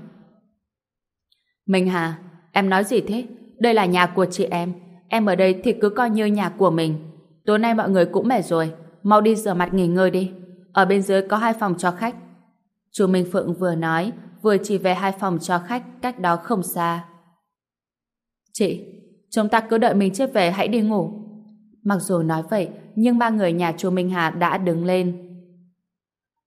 Minh Hà, em nói gì thế? Đây là nhà của chị em. Em ở đây thì cứ coi như nhà của mình. Tối nay mọi người cũng mệt rồi. Mau đi rửa mặt nghỉ ngơi đi. Ở bên dưới có hai phòng cho khách. Chú Minh Phượng vừa nói, vừa chỉ về hai phòng cho khách cách đó không xa. Chị, chúng ta cứ đợi mình chết về hãy đi ngủ. Mặc dù nói vậy, nhưng ba người nhà chú Minh Hà đã đứng lên.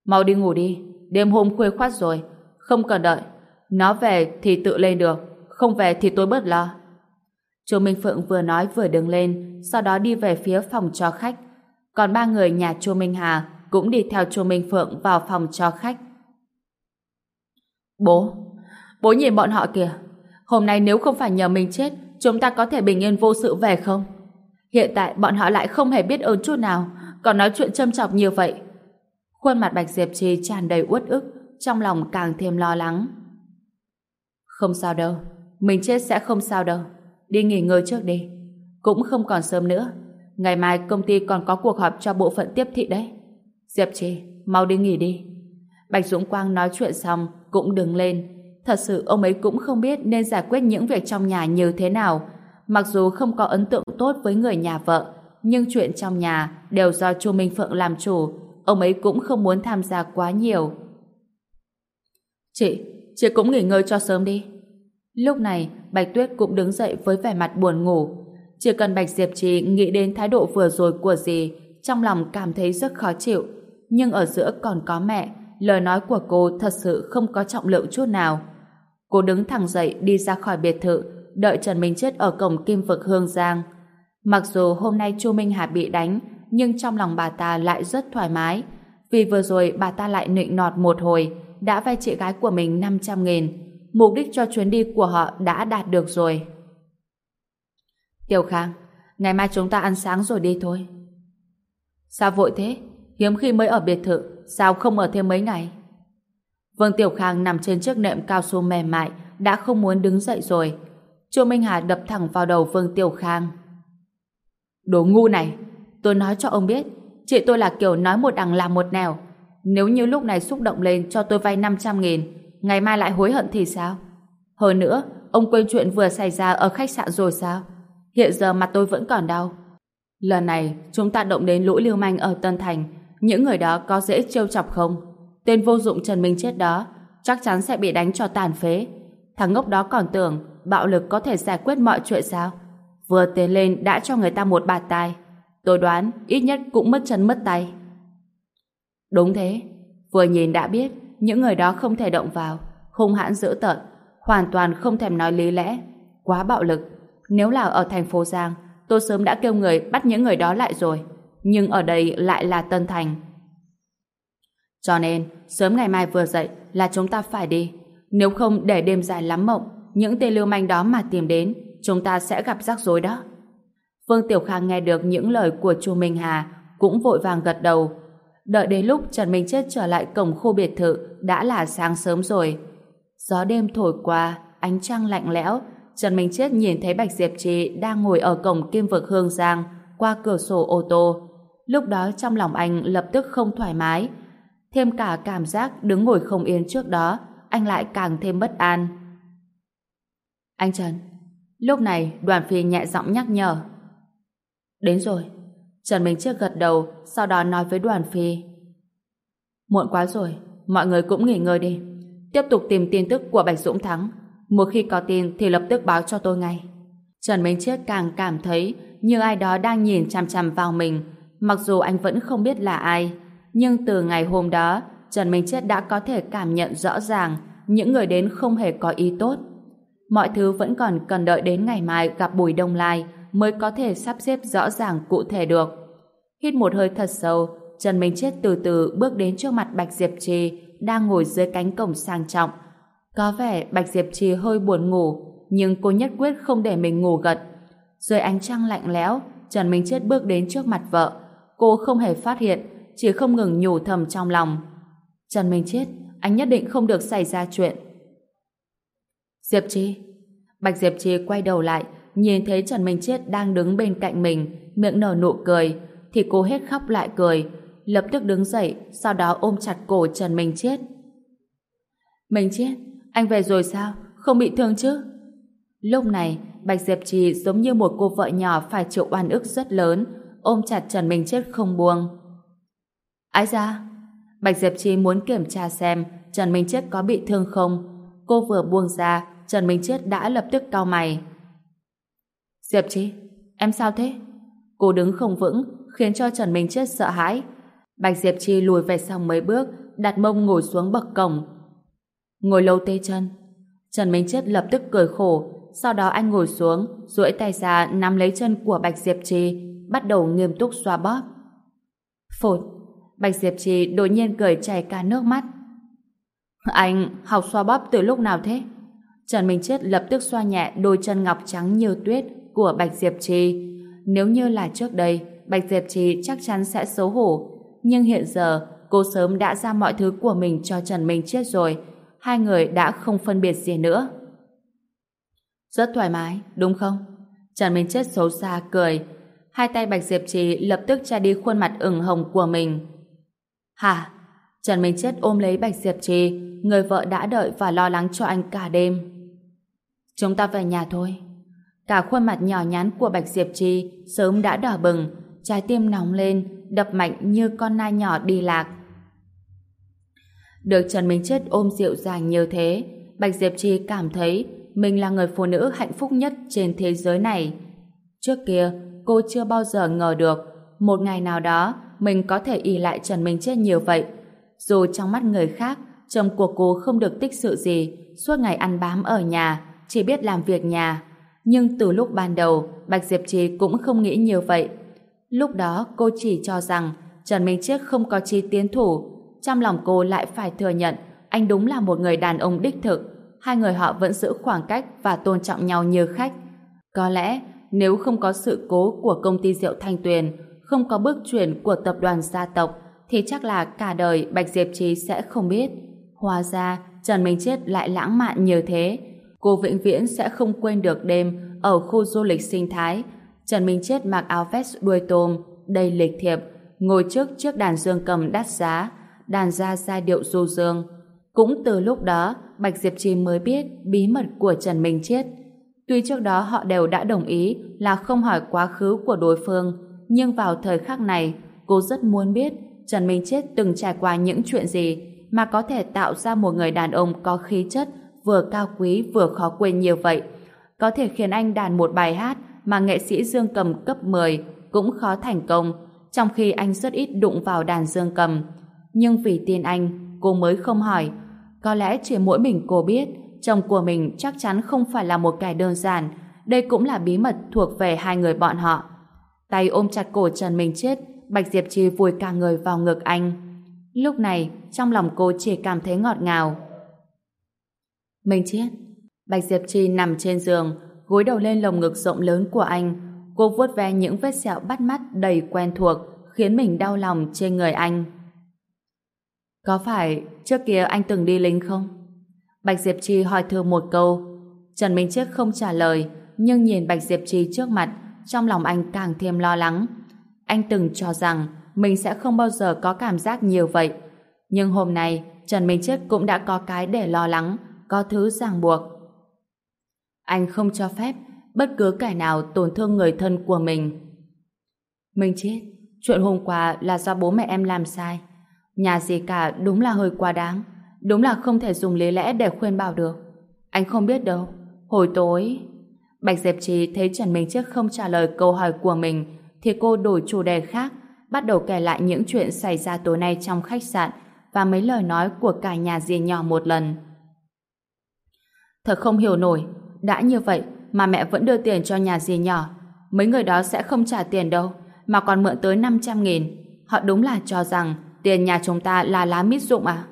Mau đi ngủ đi, đêm hôm khuya khoát rồi, không cần đợi. Nó về thì tự lên được, không về thì tôi bớt lo. Chu Minh Phượng vừa nói vừa đứng lên, sau đó đi về phía phòng cho khách. Còn ba người nhà Chu Minh Hà cũng đi theo Chu Minh Phượng vào phòng cho khách. Bố, bố nhìn bọn họ kìa. Hôm nay nếu không phải nhờ mình chết, chúng ta có thể bình yên vô sự về không? Hiện tại bọn họ lại không hề biết ơn chút nào, còn nói chuyện châm chọc như vậy. Khuôn mặt Bạch Diệp Trì tràn đầy uất ức, trong lòng càng thêm lo lắng. Không sao đâu, mình chết sẽ không sao đâu. Đi nghỉ ngơi trước đi. Cũng không còn sớm nữa. Ngày mai công ty còn có cuộc họp cho bộ phận tiếp thị đấy. Diệp Trì, mau đi nghỉ đi. Bạch Dũng Quang nói chuyện xong, cũng đứng lên. Thật sự ông ấy cũng không biết nên giải quyết những việc trong nhà như thế nào. Mặc dù không có ấn tượng tốt với người nhà vợ, nhưng chuyện trong nhà đều do Chu Minh Phượng làm chủ, ông ấy cũng không muốn tham gia quá nhiều. Chị, chị cũng nghỉ ngơi cho sớm đi. Lúc này, Bạch Tuyết cũng đứng dậy với vẻ mặt buồn ngủ. Chỉ cần Bạch Diệp Trì nghĩ đến thái độ vừa rồi của dì, trong lòng cảm thấy rất khó chịu. Nhưng ở giữa còn có mẹ, lời nói của cô thật sự không có trọng lượng chút nào. Cô đứng thẳng dậy đi ra khỏi biệt thự, đợi Trần Minh Chết ở cổng kim vực Hương Giang. Mặc dù hôm nay Chu Minh Hà bị đánh, nhưng trong lòng bà ta lại rất thoải mái. Vì vừa rồi bà ta lại nịnh nọt một hồi, đã vay chị gái của mình 500 nghìn. Mục đích cho chuyến đi của họ đã đạt được rồi. Tiểu Khang, ngày mai chúng ta ăn sáng rồi đi thôi. Sao vội thế? Hiếm khi mới ở biệt thự, sao không ở thêm mấy ngày? Vương Tiểu Khang nằm trên chiếc nệm cao su mềm mại, đã không muốn đứng dậy rồi. Chu Minh Hà đập thẳng vào đầu Vương Tiểu Khang. Đồ ngu này, tôi nói cho ông biết, chị tôi là kiểu nói một đằng làm một nẻo. Nếu như lúc này xúc động lên cho tôi vay 500 nghìn, ngày mai lại hối hận thì sao? Hơn nữa, ông quên chuyện vừa xảy ra ở khách sạn rồi sao? Hiện giờ mặt tôi vẫn còn đau. Lần này, chúng ta động đến lũ lưu manh ở Tân Thành. Những người đó có dễ trêu chọc không? Tên vô dụng Trần Minh chết đó, chắc chắn sẽ bị đánh cho tàn phế. Thằng ngốc đó còn tưởng bạo lực có thể giải quyết mọi chuyện sao? Vừa tiến lên đã cho người ta một bạt tai. Tôi đoán ít nhất cũng mất chân mất tay. Đúng thế, vừa nhìn đã biết những người đó không thể động vào, hung hãn dữ tợn, hoàn toàn không thèm nói lý lẽ, quá bạo lực. Nếu là ở thành phố Giang, tôi sớm đã kêu người bắt những người đó lại rồi, nhưng ở đây lại là Tân Thành. Cho nên, sớm ngày mai vừa dậy là chúng ta phải đi, nếu không để đêm dài lắm mộng, những tên lưu manh đó mà tìm đến, chúng ta sẽ gặp rắc rối đó. Vương Tiểu Khang nghe được những lời của chu Minh Hà, cũng vội vàng gật đầu, Đợi đến lúc Trần Minh Chết trở lại cổng khu biệt thự đã là sáng sớm rồi. Gió đêm thổi qua, ánh trăng lạnh lẽo, Trần Minh Chết nhìn thấy Bạch Diệp Trì đang ngồi ở cổng kim vực Hương Giang qua cửa sổ ô tô. Lúc đó trong lòng anh lập tức không thoải mái. Thêm cả cảm giác đứng ngồi không yên trước đó, anh lại càng thêm bất an. Anh Trần, lúc này đoàn phi nhẹ giọng nhắc nhở. Đến rồi. Trần Minh Chiết gật đầu, sau đó nói với đoàn phi. Muộn quá rồi, mọi người cũng nghỉ ngơi đi. Tiếp tục tìm tin tức của Bạch Dũng Thắng. Một khi có tin thì lập tức báo cho tôi ngay. Trần Minh Chiết càng cảm thấy như ai đó đang nhìn chằm chằm vào mình. Mặc dù anh vẫn không biết là ai, nhưng từ ngày hôm đó, Trần Minh Chiết đã có thể cảm nhận rõ ràng những người đến không hề có ý tốt. Mọi thứ vẫn còn cần đợi đến ngày mai gặp Bùi Đông Lai mới có thể sắp xếp rõ ràng cụ thể được. Hít một hơi thật sâu, Trần Minh Chết từ từ bước đến trước mặt Bạch Diệp Trì đang ngồi dưới cánh cổng sang trọng. Có vẻ Bạch Diệp Trì hơi buồn ngủ, nhưng cô nhất quyết không để mình ngủ gật. Dưới ánh trăng lạnh lẽo, Trần Minh Chết bước đến trước mặt vợ. Cô không hề phát hiện, chỉ không ngừng nhủ thầm trong lòng. Trần Minh Chết, anh nhất định không được xảy ra chuyện. Diệp Trì Bạch Diệp Trì quay đầu lại, nhìn thấy Trần Minh Chết đang đứng bên cạnh mình, miệng nở nụ cười, thì cô hết khóc lại cười, lập tức đứng dậy, sau đó ôm chặt cổ Trần Minh Chết. Minh Chết, anh về rồi sao? Không bị thương chứ? Lúc này, Bạch Diệp Trì giống như một cô vợ nhỏ phải chịu oan ức rất lớn, ôm chặt Trần Minh Chết không buông. Ái ra, Bạch Diệp Trì muốn kiểm tra xem Trần Minh Chết có bị thương không. Cô vừa buông ra, Trần Minh Chết đã lập tức cau mày. Diệp Chi, em sao thế? Cô đứng không vững, khiến cho Trần Minh Chết sợ hãi. Bạch Diệp Chi lùi về sau mấy bước, đặt mông ngồi xuống bậc cổng. Ngồi lâu tê chân. Trần Minh Chết lập tức cười khổ, sau đó anh ngồi xuống, duỗi tay ra nắm lấy chân của Bạch Diệp Chi, bắt đầu nghiêm túc xoa bóp. Phột, Bạch Diệp Chi đột nhiên cười chảy cả nước mắt. Anh học xoa bóp từ lúc nào thế? Trần Minh Chết lập tức xoa nhẹ đôi chân ngọc trắng như tuyết của Bạch Diệp trì Nếu như là trước đây, Bạch Diệp trì chắc chắn sẽ xấu hổ. Nhưng hiện giờ, cô sớm đã ra mọi thứ của mình cho Trần Minh Chết rồi. Hai người đã không phân biệt gì nữa. Rất thoải mái, đúng không? Trần Minh Chết xấu xa cười. Hai tay Bạch Diệp Trì lập tức che đi khuôn mặt ửng hồng của mình. Hả? Trần Minh Chết ôm lấy Bạch Diệp Trì, người vợ đã đợi và lo lắng cho anh cả đêm. Chúng ta về nhà thôi. Cả khuôn mặt nhỏ nhắn của Bạch Diệp Trì sớm đã đỏ bừng, trái tim nóng lên, đập mạnh như con nai nhỏ đi lạc. Được Trần Minh Chết ôm dịu dàng như thế, Bạch Diệp Trì cảm thấy mình là người phụ nữ hạnh phúc nhất trên thế giới này. Trước kia, cô chưa bao giờ ngờ được một ngày nào đó mình có thể ỷ lại Trần Minh Chết nhiều vậy. Dù trong mắt người khác, chồng của cô không được tích sự gì, suốt ngày ăn bám ở nhà, chỉ biết làm việc nhà. Nhưng từ lúc ban đầu, Bạch Diệp Trì cũng không nghĩ nhiều vậy. Lúc đó cô chỉ cho rằng Trần Minh Chiết không có chi tiến thủ. Trong lòng cô lại phải thừa nhận anh đúng là một người đàn ông đích thực. Hai người họ vẫn giữ khoảng cách và tôn trọng nhau như khách. Có lẽ nếu không có sự cố của công ty rượu Thanh Tuyền, không có bước chuyển của tập đoàn gia tộc, thì chắc là cả đời Bạch Diệp Trì sẽ không biết. Hóa ra, Trần Minh Chết lại lãng mạn như thế. Cô vĩnh viễn sẽ không quên được đêm ở khu du lịch sinh thái Trần Minh Chết mặc áo vest đuôi tôm, đầy lịch thiệp, ngồi trước chiếc đàn dương cầm đắt giá, đàn ra giai điệu du dương. Cũng từ lúc đó, Bạch Diệp Trì mới biết bí mật của Trần Minh Chết. Tuy trước đó họ đều đã đồng ý là không hỏi quá khứ của đối phương, nhưng vào thời khắc này, cô rất muốn biết Trần Minh Chết từng trải qua những chuyện gì mà có thể tạo ra một người đàn ông có khí chất vừa cao quý vừa khó quên như vậy. Có thể khiến anh đàn một bài hát mà nghệ sĩ dương cầm cấp 10 cũng khó thành công, trong khi anh rất ít đụng vào đàn dương cầm. Nhưng vì tin anh, cô mới không hỏi. Có lẽ chỉ mỗi mình cô biết, chồng của mình chắc chắn không phải là một kẻ đơn giản. Đây cũng là bí mật thuộc về hai người bọn họ. Tay ôm chặt cổ Trần Minh Chết, Bạch Diệp Trì vùi cả người vào ngực anh. Lúc này, trong lòng cô chỉ cảm thấy ngọt ngào. Minh Chết Bạch Diệp Trì nằm trên giường, gối đầu lên lồng ngực rộng lớn của anh. Cô vuốt ve những vết sẹo bắt mắt đầy quen thuộc, khiến mình đau lòng trên người anh. Có phải trước kia anh từng đi lính không? Bạch Diệp Trì hỏi thường một câu. Trần Minh Chiết không trả lời, nhưng nhìn Bạch Diệp Trì trước mặt, trong lòng anh càng thêm lo lắng. Anh từng cho rằng mình sẽ không bao giờ có cảm giác nhiều vậy. Nhưng hôm nay, Trần Minh Chiết cũng đã có cái để lo lắng, có thứ ràng buộc. Anh không cho phép bất cứ kẻ nào tổn thương người thân của mình. Mình chết. Chuyện hôm qua là do bố mẹ em làm sai. Nhà gì cả đúng là hơi quá đáng. Đúng là không thể dùng lý lẽ để khuyên bảo được. Anh không biết đâu. Hồi tối... Bạch Diệp Trì thấy Trần Minh Chiết không trả lời câu hỏi của mình, thì cô đổi chủ đề khác, bắt đầu kể lại những chuyện xảy ra tối nay trong khách sạn và mấy lời nói của cả nhà dì nhỏ một lần. Thật không hiểu nổi đã như vậy mà mẹ vẫn đưa tiền cho nhà dì nhỏ. Mấy người đó sẽ không trả tiền đâu. mà còn mượn tới 500 nghìn. Họ đúng là cho rằng tiền nhà chúng ta là lá mít dụng à?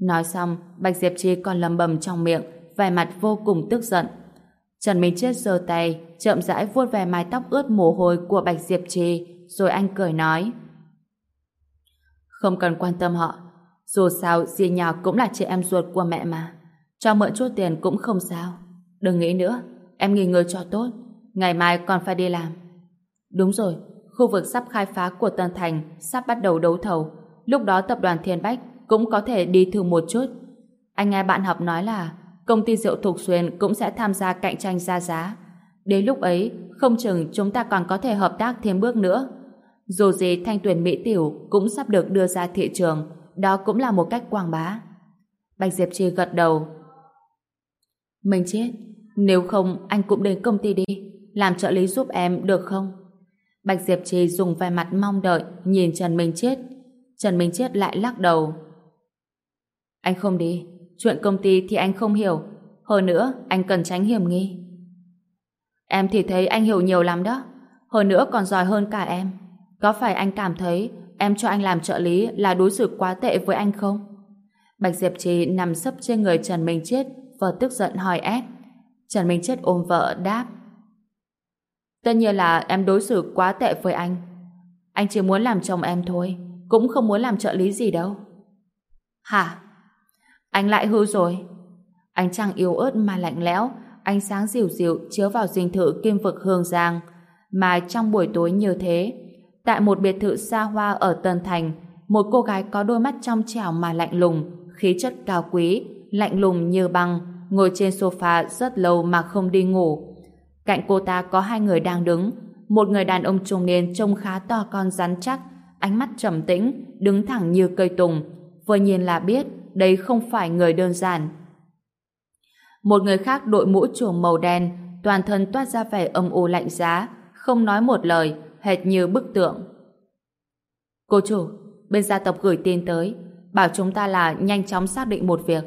Nói xong, Bạch Diệp Chi còn lầm bầm trong miệng, vẻ mặt vô cùng tức giận. Trần Minh Chết giơ tay, chậm rãi vuốt về mái tóc ướt mồ hôi của Bạch Diệp Trì, rồi anh cười nói. Không cần quan tâm họ, dù sao dì nhỏ cũng là chị em ruột của mẹ mà. Cho mượn chút tiền cũng không sao. Đừng nghĩ nữa, em nghỉ ngơi cho tốt, ngày mai còn phải đi làm. Đúng rồi, khu vực sắp khai phá của Tân Thành sắp bắt đầu đấu thầu, lúc đó tập đoàn Thiên Bách cũng có thể đi thử một chút. Anh nghe bạn học nói là công ty rượu Thục Xuyên cũng sẽ tham gia cạnh tranh ra giá. Đến lúc ấy, không chừng chúng ta còn có thể hợp tác thêm bước nữa. Dù gì thanh tuyển Mỹ Tiểu cũng sắp được đưa ra thị trường, đó cũng là một cách quảng bá. Bạch Diệp Trì gật đầu. Mình chết, nếu không anh cũng đến công ty đi, làm trợ lý giúp em được không? Bạch Diệp Trì dùng vẻ mặt mong đợi nhìn Trần Minh Chết. Trần Minh Chết lại lắc đầu. Anh không đi, chuyện công ty thì anh không hiểu. Hơn nữa, anh cần tránh hiểm nghi. Em thì thấy anh hiểu nhiều lắm đó. Hơn nữa còn giỏi hơn cả em. Có phải anh cảm thấy em cho anh làm trợ lý là đối xử quá tệ với anh không? Bạch Diệp Trì nằm sấp trên người Trần Minh Chết vợ tức giận hỏi ép. Trần Minh Chết ôm vợ đáp. Tất nhiên là em đối xử quá tệ với anh. Anh chỉ muốn làm chồng em thôi, cũng không muốn làm trợ lý gì đâu. Hả? Anh lại hư rồi. Ánh trăng yếu ớt mà lạnh lẽo, ánh sáng dịu dịu chiếu vào dinh thự kim vực hương giang. Mà trong buổi tối như thế, tại một biệt thự xa hoa ở Tân Thành, một cô gái có đôi mắt trong trẻo mà lạnh lùng, khí chất cao quý, lạnh lùng như băng, ngồi trên sofa rất lâu mà không đi ngủ. Cạnh cô ta có hai người đang đứng, một người đàn ông trung niên trông khá to con rắn chắc, ánh mắt trầm tĩnh, đứng thẳng như cây tùng, vừa nhìn là biết đây không phải người đơn giản. Một người khác đội mũ trùm màu đen, toàn thân toát ra vẻ âm u lạnh giá, không nói một lời, hệt như bức tượng. Cô chủ, bên gia tộc gửi tin tới, bảo chúng ta là nhanh chóng xác định một việc.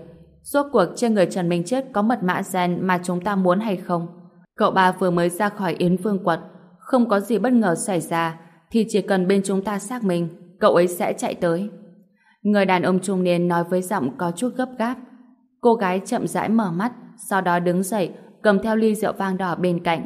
Rốt cuộc trên người Trần Minh Chết có mật mã gen mà chúng ta muốn hay không? Cậu ba vừa mới ra khỏi Yến Vương quật, không có gì bất ngờ xảy ra, thì chỉ cần bên chúng ta xác minh, cậu ấy sẽ chạy tới. Người đàn ông trung niên nói với giọng có chút gấp gáp. Cô gái chậm rãi mở mắt, sau đó đứng dậy, cầm theo ly rượu vang đỏ bên cạnh.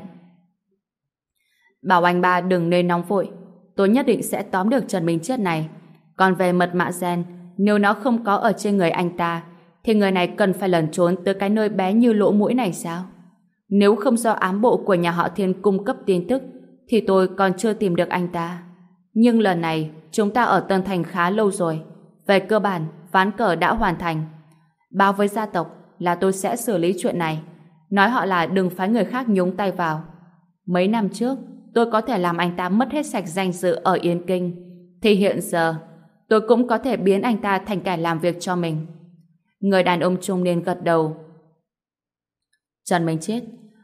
Bảo anh ba đừng nên nóng vội, tôi nhất định sẽ tóm được Trần Minh Chết này. Còn về mật mã gen, nếu nó không có ở trên người anh ta, thì người này cần phải lẩn trốn tới cái nơi bé như lỗ mũi này sao? Nếu không do ám bộ của nhà họ Thiên cung cấp tin tức, thì tôi còn chưa tìm được anh ta. Nhưng lần này, chúng ta ở Tân Thành khá lâu rồi. Về cơ bản, ván cờ đã hoàn thành. Báo với gia tộc là tôi sẽ xử lý chuyện này. Nói họ là đừng phái người khác nhúng tay vào. Mấy năm trước, tôi có thể làm anh ta mất hết sạch danh dự ở Yên Kinh. Thì hiện giờ, tôi cũng có thể biến anh ta thành kẻ làm việc cho mình. Người đàn ông trung niên gật đầu. Trần Minh Chết,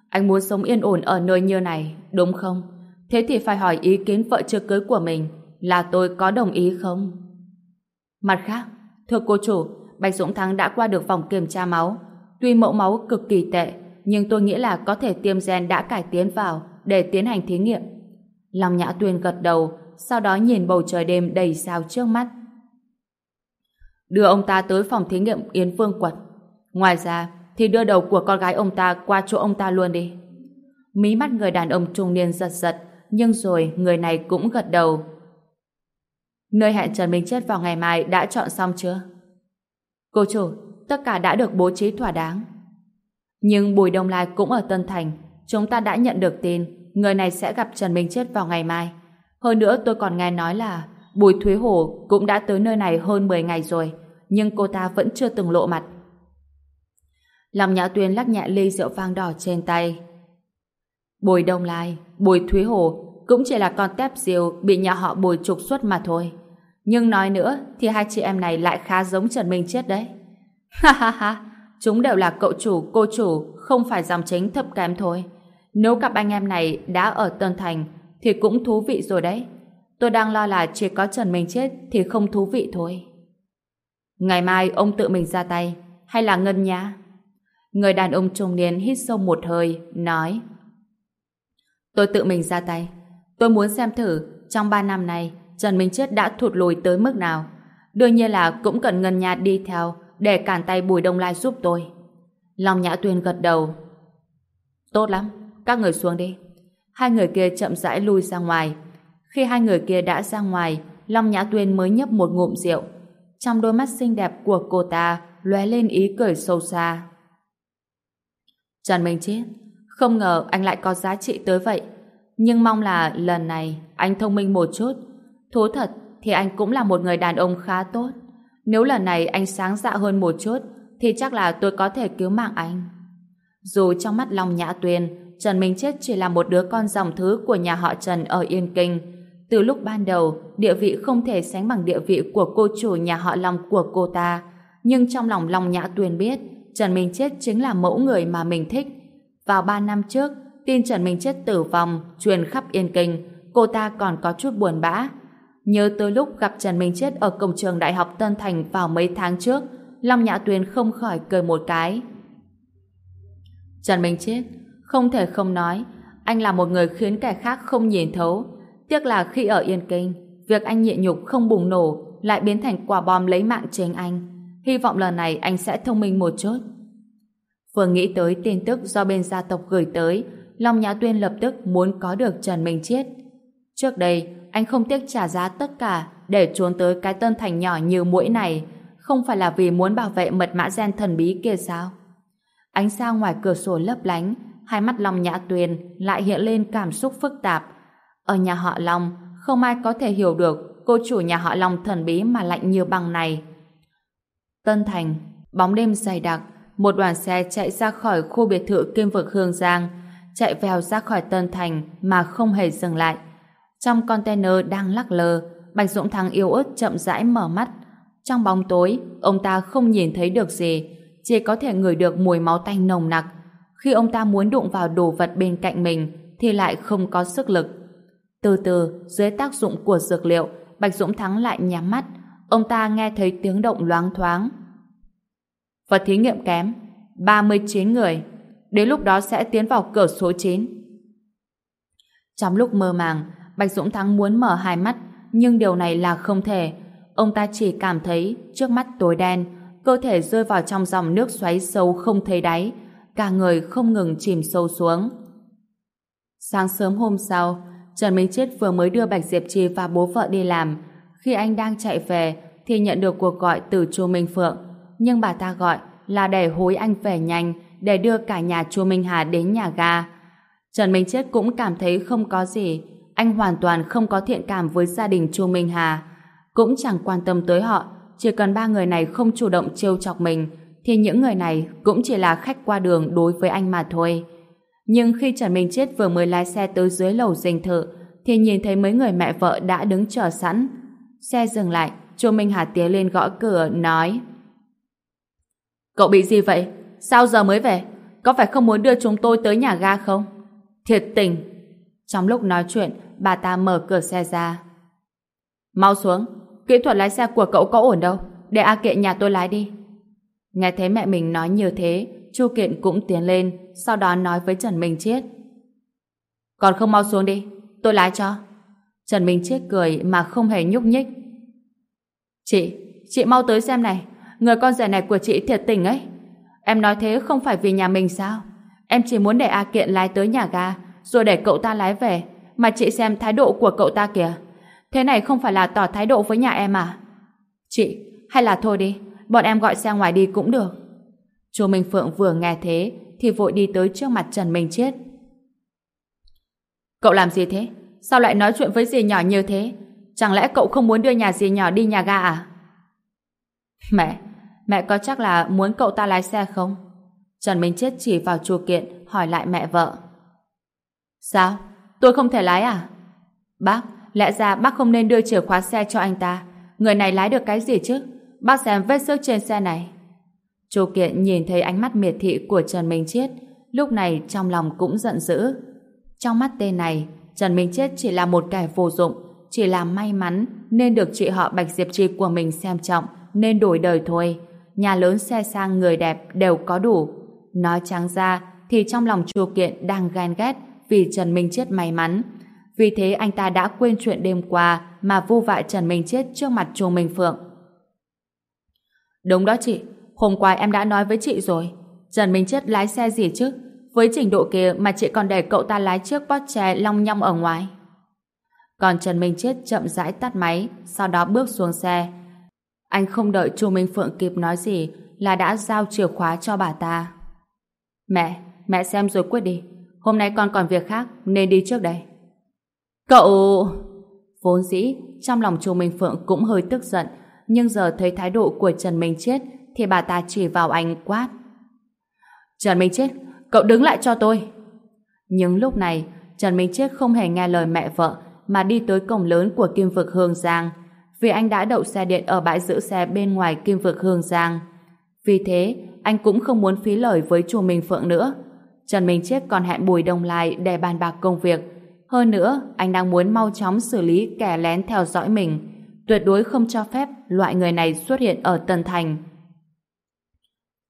anh muốn sống yên ổn ở nơi như này, đúng không? Thế thì phải hỏi ý kiến vợ chưa cưới của mình là tôi có đồng ý không? Mặt khác, thưa cô chủ, Bạch Dũng Thắng đã qua được vòng kiểm tra máu. Tuy mẫu máu cực kỳ tệ, nhưng tôi nghĩ là có thể tiêm gen đã cải tiến vào để tiến hành thí nghiệm. Long Nhã Tuyên gật đầu, sau đó nhìn bầu trời đêm đầy sao trước mắt. Đưa ông ta tới phòng thí nghiệm Yến Vương Quật. Ngoài ra, thì đưa đầu của con gái ông ta qua chỗ ông ta luôn đi. Mí mắt người đàn ông trung niên giật giật, nhưng rồi người này cũng gật đầu. Nơi hẹn Trần Minh Chết vào ngày mai đã chọn xong chưa? Cô chủ, tất cả đã được bố trí thỏa đáng. Nhưng Bùi Đông Lai cũng ở Tân Thành, chúng ta đã nhận được tin người này sẽ gặp Trần Minh Chết vào ngày mai. Hơn nữa tôi còn nghe nói là Bùi Thúy Hồ cũng đã tới nơi này hơn 10 ngày rồi, nhưng cô ta vẫn chưa từng lộ mặt. Lòng Nhã Tuyên lắc nhẹ ly rượu vang đỏ trên tay. Bùi Đông Lai, Bùi Thúy Hồ cũng chỉ là con tép diều bị nhà họ Bùi trục xuất mà thôi. Nhưng nói nữa thì hai chị em này lại khá giống Trần Minh Chết đấy. Ha ha ha, chúng đều là cậu chủ, cô chủ, không phải dòng chính thấp kém thôi. Nếu cặp anh em này đã ở Tân Thành thì cũng thú vị rồi đấy. Tôi đang lo là chỉ có Trần Minh Chết thì không thú vị thôi. Ngày mai ông tự mình ra tay hay là Ngân nhá? Người đàn ông trung niên hít sâu một hơi, nói Tôi tự mình ra tay. Tôi muốn xem thử trong ba năm này, Trần Minh Chết đã thụt lùi tới mức nào. Đương nhiên là cũng cần Ngân Nha đi theo để cản tay Bùi Đông Lai giúp tôi. Long Nhã Tuyên gật đầu. Tốt lắm, các người xuống đi. Hai người kia chậm rãi lui ra ngoài. Khi hai người kia đã ra ngoài, Long Nhã Tuyên mới nhấp một ngụm rượu. Trong đôi mắt xinh đẹp của cô ta lóe lên ý cười sâu xa. Trần Minh Chết, không ngờ anh lại có giá trị tới vậy. Nhưng mong là lần này anh thông minh một chút. Thú thật thì anh cũng là một người đàn ông khá tốt. Nếu lần này anh sáng dạ hơn một chút thì chắc là tôi có thể cứu mạng anh. Dù trong mắt Long Nhã Tuyên, Trần Minh Chết chỉ là một đứa con dòng thứ của nhà họ Trần ở Yên Kinh. Từ lúc ban đầu, địa vị không thể sánh bằng địa vị của cô chủ nhà họ Long của cô ta. Nhưng trong lòng Long Nhã Tuyền biết, Trần Minh Chết chính là mẫu người mà mình thích. Vào ba năm trước, tin Trần Minh Chết tử vong, truyền khắp Yên Kinh, cô ta còn có chút buồn bã. Nhớ tới lúc gặp Trần Minh Chết ở cổng trường Đại học Tân Thành vào mấy tháng trước, Long Nhã Tuyền không khỏi cười một cái. Trần Minh Chết, không thể không nói, anh là một người khiến kẻ khác không nhìn thấu. Tiếc là khi ở Yên Kinh, việc anh nhịn nhục không bùng nổ lại biến thành quả bom lấy mạng chính anh. Hy vọng lần này anh sẽ thông minh một chút. Vừa nghĩ tới tin tức do bên gia tộc gửi tới, Long Nhã Tuyên lập tức muốn có được Trần Minh Chiết. Trước đây, anh không tiếc trả giá tất cả để trốn tới cái tân thành nhỏ như mũi này, không phải là vì muốn bảo vệ mật mã gen thần bí kia sao? Ánh sao ngoài cửa sổ lấp lánh, hai mắt Long Nhã Tuyền lại hiện lên cảm xúc phức tạp. Ở nhà họ Long, không ai có thể hiểu được cô chủ nhà họ Long thần bí mà lạnh như băng này. Tân Thành, bóng đêm dày đặc, một đoàn xe chạy ra khỏi khu biệt thự Kim Vực Hương Giang, chạy vèo ra khỏi Tân Thành mà không hề dừng lại. Trong container đang lắc lờ, Bạch Dũng Thắng yếu ớt chậm rãi mở mắt. Trong bóng tối, ông ta không nhìn thấy được gì, chỉ có thể ngửi được mùi máu tanh nồng nặc. Khi ông ta muốn đụng vào đồ vật bên cạnh mình, thì lại không có sức lực. Từ từ, dưới tác dụng của dược liệu, Bạch Dũng Thắng lại nhắm mắt. Ông ta nghe thấy tiếng động loáng thoáng. Vật thí nghiệm kém, 39 người. Đến lúc đó sẽ tiến vào cửa số 9. Trong lúc mơ màng, Bạch Dũng Thắng muốn mở hai mắt, nhưng điều này là không thể. Ông ta chỉ cảm thấy trước mắt tối đen, cơ thể rơi vào trong dòng nước xoáy sâu không thấy đáy, cả người không ngừng chìm sâu xuống. Sáng sớm hôm sau, Trần Minh Chết vừa mới đưa Bạch Diệp Trì và bố vợ đi làm. Khi anh đang chạy về, thì nhận được cuộc gọi từ Chu Minh Phượng. Nhưng bà ta gọi là để hối anh về nhanh, để đưa cả nhà Chu Minh Hà đến nhà ga. Trần Minh Chết cũng cảm thấy không có gì. Anh hoàn toàn không có thiện cảm với gia đình Chu Minh Hà. Cũng chẳng quan tâm tới họ, chỉ cần ba người này không chủ động trêu chọc mình, thì những người này cũng chỉ là khách qua đường đối với anh mà thôi. Nhưng khi Trần Minh Chết vừa mới lái xe tới dưới lầu dinh thự, thì nhìn thấy mấy người mẹ vợ đã đứng chờ sẵn. Xe dừng lại, Chu Minh Hà tiến lên gõ cửa, nói Cậu bị gì vậy? Sao giờ mới về? Có phải không muốn đưa chúng tôi tới nhà ga không? Thiệt tình! Trong lúc nói chuyện, bà ta mở cửa xe ra. Mau xuống, kỹ thuật lái xe của cậu có ổn đâu, để A Kệ nhà tôi lái đi. Nghe thấy mẹ mình nói như thế, Chu Kiện cũng tiến lên, sau đó nói với Trần Minh Chiết. Còn không mau xuống đi, tôi lái cho. Trần Minh Chiết cười mà không hề nhúc nhích. Chị, chị mau tới xem này, người con rể này của chị thiệt tình ấy. Em nói thế không phải vì nhà mình sao? Em chỉ muốn để A Kiện lái tới nhà ga, rồi để cậu ta lái về, mà chị xem thái độ của cậu ta kìa. Thế này không phải là tỏ thái độ với nhà em à? Chị, hay là thôi đi, bọn em gọi xe ngoài đi cũng được. Chu Minh Phượng vừa nghe thế thì vội đi tới trước mặt Trần Minh Chết. Cậu làm gì thế? Sao lại nói chuyện với dì nhỏ như thế? Chẳng lẽ cậu không muốn đưa nhà dì nhỏ đi nhà ga à? Mẹ, mẹ có chắc là muốn cậu ta lái xe không? Trần Minh Chết chỉ vào chùa kiện hỏi lại mẹ vợ. Sao? Tôi không thể lái à? Bác, lẽ ra bác không nên đưa chìa khóa xe cho anh ta. Người này lái được cái gì chứ? Bác xem vết xước trên xe này. Chu Kiện nhìn thấy ánh mắt miệt thị của Trần Minh Chiết, lúc này trong lòng cũng giận dữ. Trong mắt tên này, Trần Minh Chiết chỉ là một kẻ vô dụng, chỉ là may mắn nên được chị họ Bạch Diệp Trì của mình xem trọng nên đổi đời thôi. Nhà lớn xe sang người đẹp đều có đủ. Nói trắng ra thì trong lòng Chu Kiện đang ghen ghét vì Trần Minh Chiết may mắn. Vì thế anh ta đã quên chuyện đêm qua mà vu vạ Trần Minh Chết trước mặt Chu Minh Phượng. Đúng đó chị, hôm qua em đã nói với chị rồi. Trần Minh Chết lái xe gì chứ? Với trình độ kia mà chị còn để cậu ta lái chiếc Porsche long nhong ở ngoài. Còn Trần Minh Chết chậm rãi tắt máy, sau đó bước xuống xe. Anh không đợi Chu Minh Phượng kịp nói gì là đã giao chìa khóa cho bà ta. Mẹ, mẹ xem rồi quyết đi. Hôm nay con còn việc khác nên đi trước đây. Cậu... Vốn dĩ, trong lòng Chu Minh Phượng cũng hơi tức giận, nhưng giờ thấy thái độ của Trần Minh Chết thì bà ta chỉ vào anh quát. Trần Minh Chết, cậu đứng lại cho tôi. Nhưng lúc này, Trần Minh Chết không hề nghe lời mẹ vợ mà đi tới cổng lớn của Kim Vực Hương Giang vì anh đã đậu xe điện ở bãi giữ xe bên ngoài Kim Vực Hương Giang. Vì thế, anh cũng không muốn phí lời với chùa Minh Phượng nữa. Trần Minh Chết còn hẹn Bùi Đông Lai để bàn bạc công việc. Hơn nữa, anh đang muốn mau chóng xử lý kẻ lén theo dõi mình. Tuyệt đối không cho phép loại người này xuất hiện ở Tân Thành.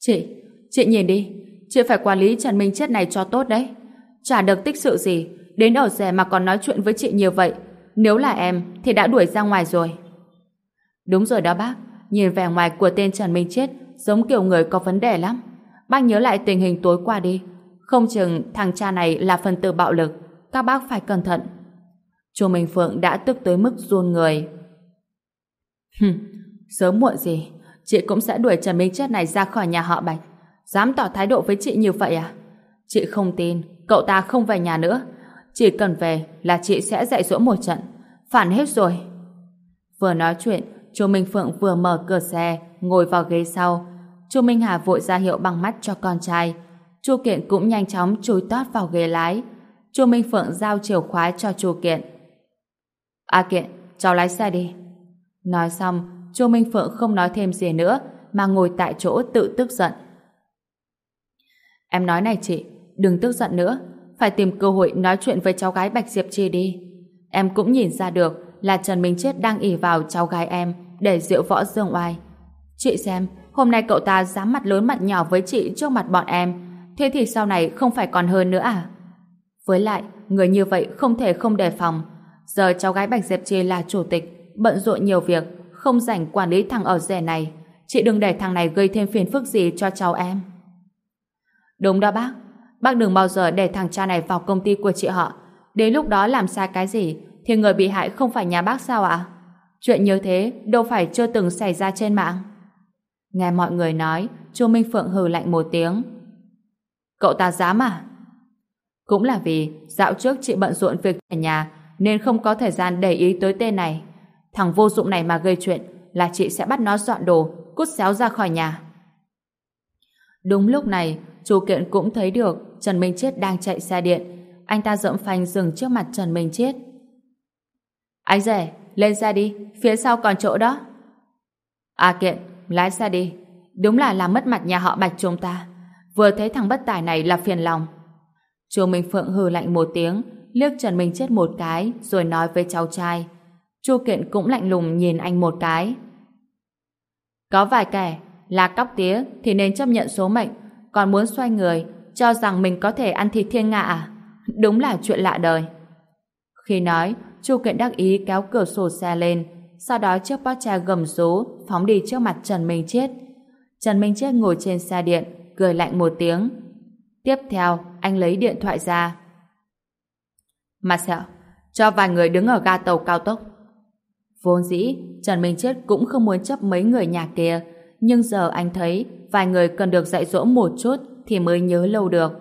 Chị, chị nhìn đi. Chị phải quản lý Trần Minh Chết này cho tốt đấy. Chả được tích sự gì. Đến ở rẻ mà còn nói chuyện với chị nhiều vậy. Nếu là em, thì đã đuổi ra ngoài rồi. Đúng rồi đó bác. Nhìn vẻ ngoài của tên Trần Minh Chết giống kiểu người có vấn đề lắm. Bác nhớ lại tình hình tối qua đi. Không chừng thằng cha này là phần tử bạo lực. Các bác phải cẩn thận. Chu Minh Phượng đã tức tới mức run người. Hừm, sớm muộn gì, chị cũng sẽ đuổi Trần Minh Chết này ra khỏi nhà họ Bạch. Dám tỏ thái độ với chị như vậy à? Chị không tin, cậu ta không về nhà nữa. Chỉ cần về là chị sẽ dạy dỗ một trận. Phản hết rồi. Vừa nói chuyện, Chu Minh Phượng vừa mở cửa xe, ngồi vào ghế sau. Chu Minh Hà vội ra hiệu bằng mắt cho con trai. Chu Kiện cũng nhanh chóng chui tót vào ghế lái. Chu Minh Phượng giao chìa khóa cho Chu Kiện. A Kiện, cháu lái xe đi. Nói xong, Chu Minh Phượng không nói thêm gì nữa, mà ngồi tại chỗ tự tức giận. Em nói này chị, đừng tức giận nữa, phải tìm cơ hội nói chuyện với cháu gái Bạch Diệp Chi đi. Em cũng nhìn ra được là Trần Minh Chết đang ỉ vào cháu gái em để diệu võ dương oai. Chị xem, hôm nay cậu ta dám mặt lớn mặt nhỏ với chị trước mặt bọn em, thế thì sau này không phải còn hơn nữa à? Với lại, người như vậy không thể không đề phòng. Giờ cháu gái Bạch Diệp Chi là chủ tịch, bận rộn nhiều việc, không rảnh quản lý thằng ở rẻ này. Chị đừng để thằng này gây thêm phiền phức gì cho cháu em. Đúng đó bác. Bác đừng bao giờ để thằng cha này vào công ty của chị họ. Đến lúc đó làm sai cái gì thì người bị hại không phải nhà bác sao ạ? Chuyện như thế đâu phải chưa từng xảy ra trên mạng. Nghe mọi người nói, Chu Minh Phượng hừ lạnh một tiếng. Cậu ta dám à? Cũng là vì dạo trước chị bận rộn việc ở nhà nên không có thời gian để ý tới tên này. Thằng vô dụng này mà gây chuyện là chị sẽ bắt nó dọn đồ, cút xéo ra khỏi nhà. Đúng lúc này, Chu Kiện cũng thấy được Trần Minh Chết đang chạy xe điện. Anh ta dậm phanh dừng trước mặt Trần Minh Chết. Anh rể, lên xe đi, phía sau còn chỗ đó. À Kiện, lái xe đi. Đúng là làm mất mặt nhà họ Bạch chúng ta. Vừa thấy thằng bất tài này là phiền lòng. Chu Minh Phượng hừ lạnh một tiếng, liếc Trần Minh Chết một cái, rồi nói với cháu trai. Chu Kiện cũng lạnh lùng nhìn anh một cái. Có vài kẻ là cóc tía thì nên chấp nhận số mệnh, còn muốn xoay người, cho rằng mình có thể ăn thịt thiên ngạ à? Đúng là chuyện lạ đời. Khi nói, Chu Kiện đắc ý kéo cửa sổ xe lên, sau đó chiếc Porsche gầm rú phóng đi trước mặt Trần Minh Chết. Trần Minh Chết ngồi trên xe điện, cười lạnh một tiếng. Tiếp theo, anh lấy điện thoại ra. Marcel, cho vài người đứng ở ga tàu cao tốc. Vốn dĩ, Trần Minh Chết cũng không muốn chấp mấy người nhà kia, nhưng giờ anh thấy vài người cần được dạy dỗ một chút thì mới nhớ lâu được.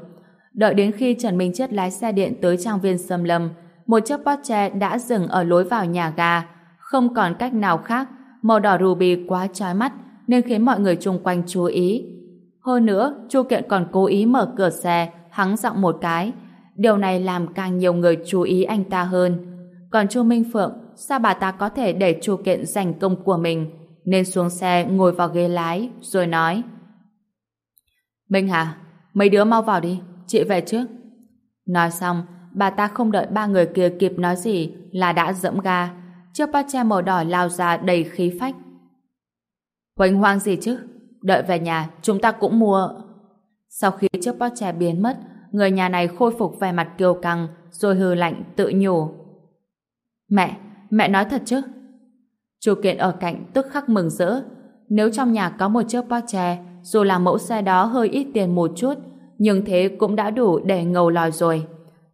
Đợi đến khi Trần Minh Chết lái xe điện tới trang viên xâm Lâm, một chiếc Porsche đã dừng ở lối vào nhà ga. Không còn cách nào khác, màu đỏ ruby quá chói mắt nên khiến mọi người chung quanh chú ý. Hơn nữa, Chu Kiện còn cố ý mở cửa xe, hắng giọng một cái. Điều này làm càng nhiều người chú ý anh ta hơn. Còn Chu Minh Phượng, sao bà ta có thể để Chu Kiện giành công của mình? Nên xuống xe ngồi vào ghế lái, rồi nói. Minh Hà, mấy đứa mau vào đi, chị về trước. Nói xong, bà ta không đợi ba người kia kịp nói gì là đã dẫm ga. Chiếc Porsche màu đỏ lao ra đầy khí phách. Huỳnh hoang gì chứ? Đợi về nhà, chúng ta cũng mua... Sau khi chiếc Porsche biến mất, người nhà này khôi phục vẻ mặt kiêu căng, rồi hừ lạnh tự nhủ. Mẹ, mẹ nói thật chứ? Chủ Kiện ở cạnh tức khắc mừng rỡ. Nếu trong nhà có một chiếc Porsche, dù là mẫu xe đó hơi ít tiền một chút, nhưng thế cũng đã đủ để ngầu lòi rồi.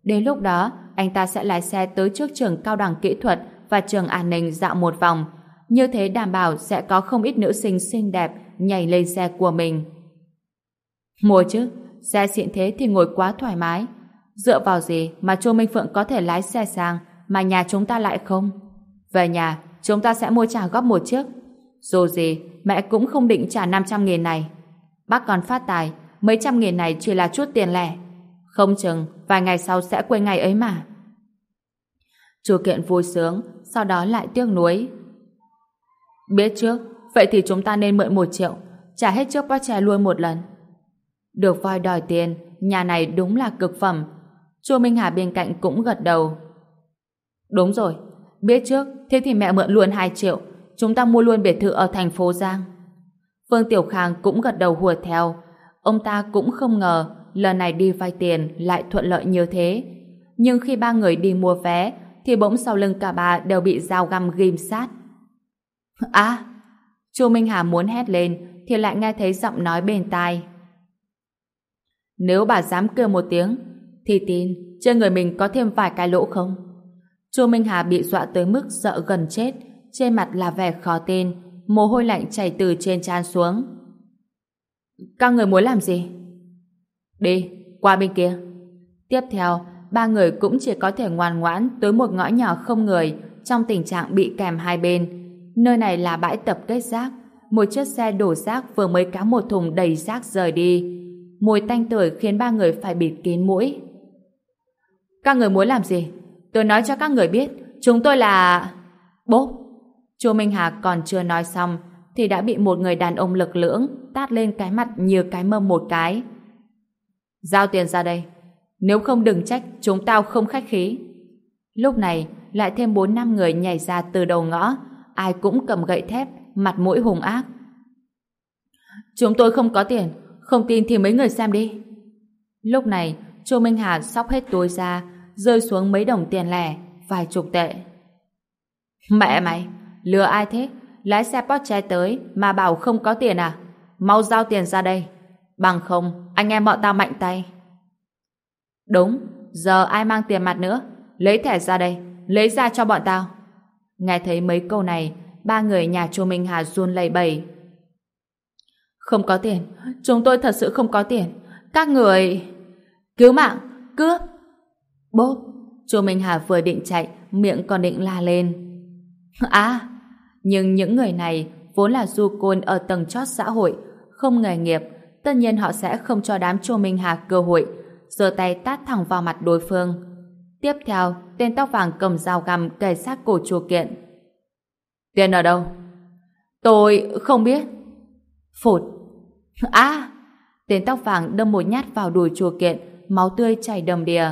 Đến lúc đó, anh ta sẽ lái xe tới trước trường cao đẳng kỹ thuật và trường an ninh dạo một vòng. Như thế đảm bảo sẽ có không ít nữ sinh xinh đẹp nhảy lên xe của mình. Mua chứ, xe xịn thế thì ngồi quá thoải mái. Dựa vào gì mà Chu Minh Phượng có thể lái xe sang mà nhà chúng ta lại không? Về nhà, chúng ta sẽ mua trả góp một chiếc. Dù gì, mẹ cũng không định trả 500 nghìn này. Bác còn phát tài, mấy trăm nghìn này chỉ là chút tiền lẻ. Không chừng, vài ngày sau sẽ quên ngày ấy mà. Chủ Kiện vui sướng, sau đó lại tiếc nuối. Biết trước, vậy thì chúng ta nên mượn một triệu, trả hết trước Porsche luôn một lần. Được voi đòi tiền, nhà này đúng là cực phẩm. Chu Minh Hà bên cạnh cũng gật đầu. Đúng rồi, biết trước, thế thì mẹ mượn luôn 2 triệu, chúng ta mua luôn biệt thự ở thành phố Giang. Phương Tiểu Khang cũng gật đầu hùa theo. Ông ta cũng không ngờ lần này đi vay tiền lại thuận lợi như thế. Nhưng khi ba người đi mua vé, thì bỗng sau lưng cả ba đều bị dao găm ghim sát. À! Chu Minh Hà muốn hét lên, thì lại nghe thấy giọng nói bên tai. Nếu bà dám kêu một tiếng, thì tin trên người mình có thêm vài cái lỗ không? Chu Minh Hà bị dọa tới mức sợ gần chết, trên mặt là vẻ khó tin, mồ hôi lạnh chảy từ trên trán xuống. Các người muốn làm gì? Đi, qua bên kia. Tiếp theo, ba người cũng chỉ có thể ngoan ngoãn tới một ngõ nhỏ không người trong tình trạng bị kèm hai bên. Nơi này là bãi tập kết rác. Một chiếc xe đổ rác vừa mới cá một thùng đầy rác rời đi. Mùi tanh tưởi khiến ba người phải bịt kín mũi. Các người muốn làm gì? Tôi nói cho các người biết, chúng tôi là... Bốp! Chu Minh Hà còn chưa nói xong, thì đã bị một người đàn ông lực lưỡng tát lên cái mặt như cái mâm một cái. Giao tiền ra đây. Nếu không đừng trách chúng tao không khách khí. Lúc này, lại thêm bốn năm người nhảy ra từ đầu ngõ, ai cũng cầm gậy thép, mặt mũi hùng ác. Chúng tôi không có tiền, không tin thì mấy người xem đi. Lúc này, Chu Minh Hà sóc hết túi ra, rơi xuống mấy đồng tiền lẻ, vài chục tệ. Mẹ mày, lừa ai thế? Lái xe Porsche tới mà bảo không có tiền à? Mau giao tiền ra đây. Bằng không, anh em bọn tao mạnh tay. Đúng, giờ ai mang tiền mặt nữa? Lấy thẻ ra đây, lấy ra cho bọn tao. Nghe thấy mấy câu này, ba người nhà Chu Minh Hà run lẩy bẩy. Không có tiền, chúng tôi thật sự không có tiền. Các người... Cứu mạng, cướp. Bốp, Chu Minh Hà vừa định chạy, miệng còn định la lên. À, nhưng những người này vốn là du côn ở tầng chót xã hội, không nghề nghiệp, tất nhiên họ sẽ không cho đám Chu Minh Hà cơ hội, giơ tay tát thẳng vào mặt đối phương. Tiếp theo, tên tóc vàng cầm dao găm kề sát cổ chùa Kiện. Tiền ở đâu? Tôi không biết. Phụt. À! Tên tóc vàng đâm một nhát vào đùi chùa Kiện, máu tươi chảy đầm đìa.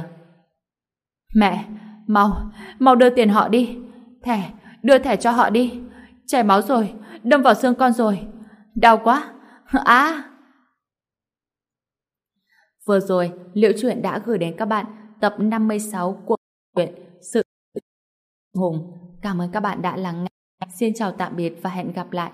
Mẹ, mau, mau đưa tiền họ đi. Thẻ, đưa thẻ cho họ đi. Chảy máu rồi, đâm vào xương con rồi. Đau quá. À! Vừa rồi, Liệu Chuyện đã gửi đến các bạn tập 56 của truyện Sự Hùng. Cảm ơn các bạn đã lắng nghe. Xin chào tạm biệt và hẹn gặp lại.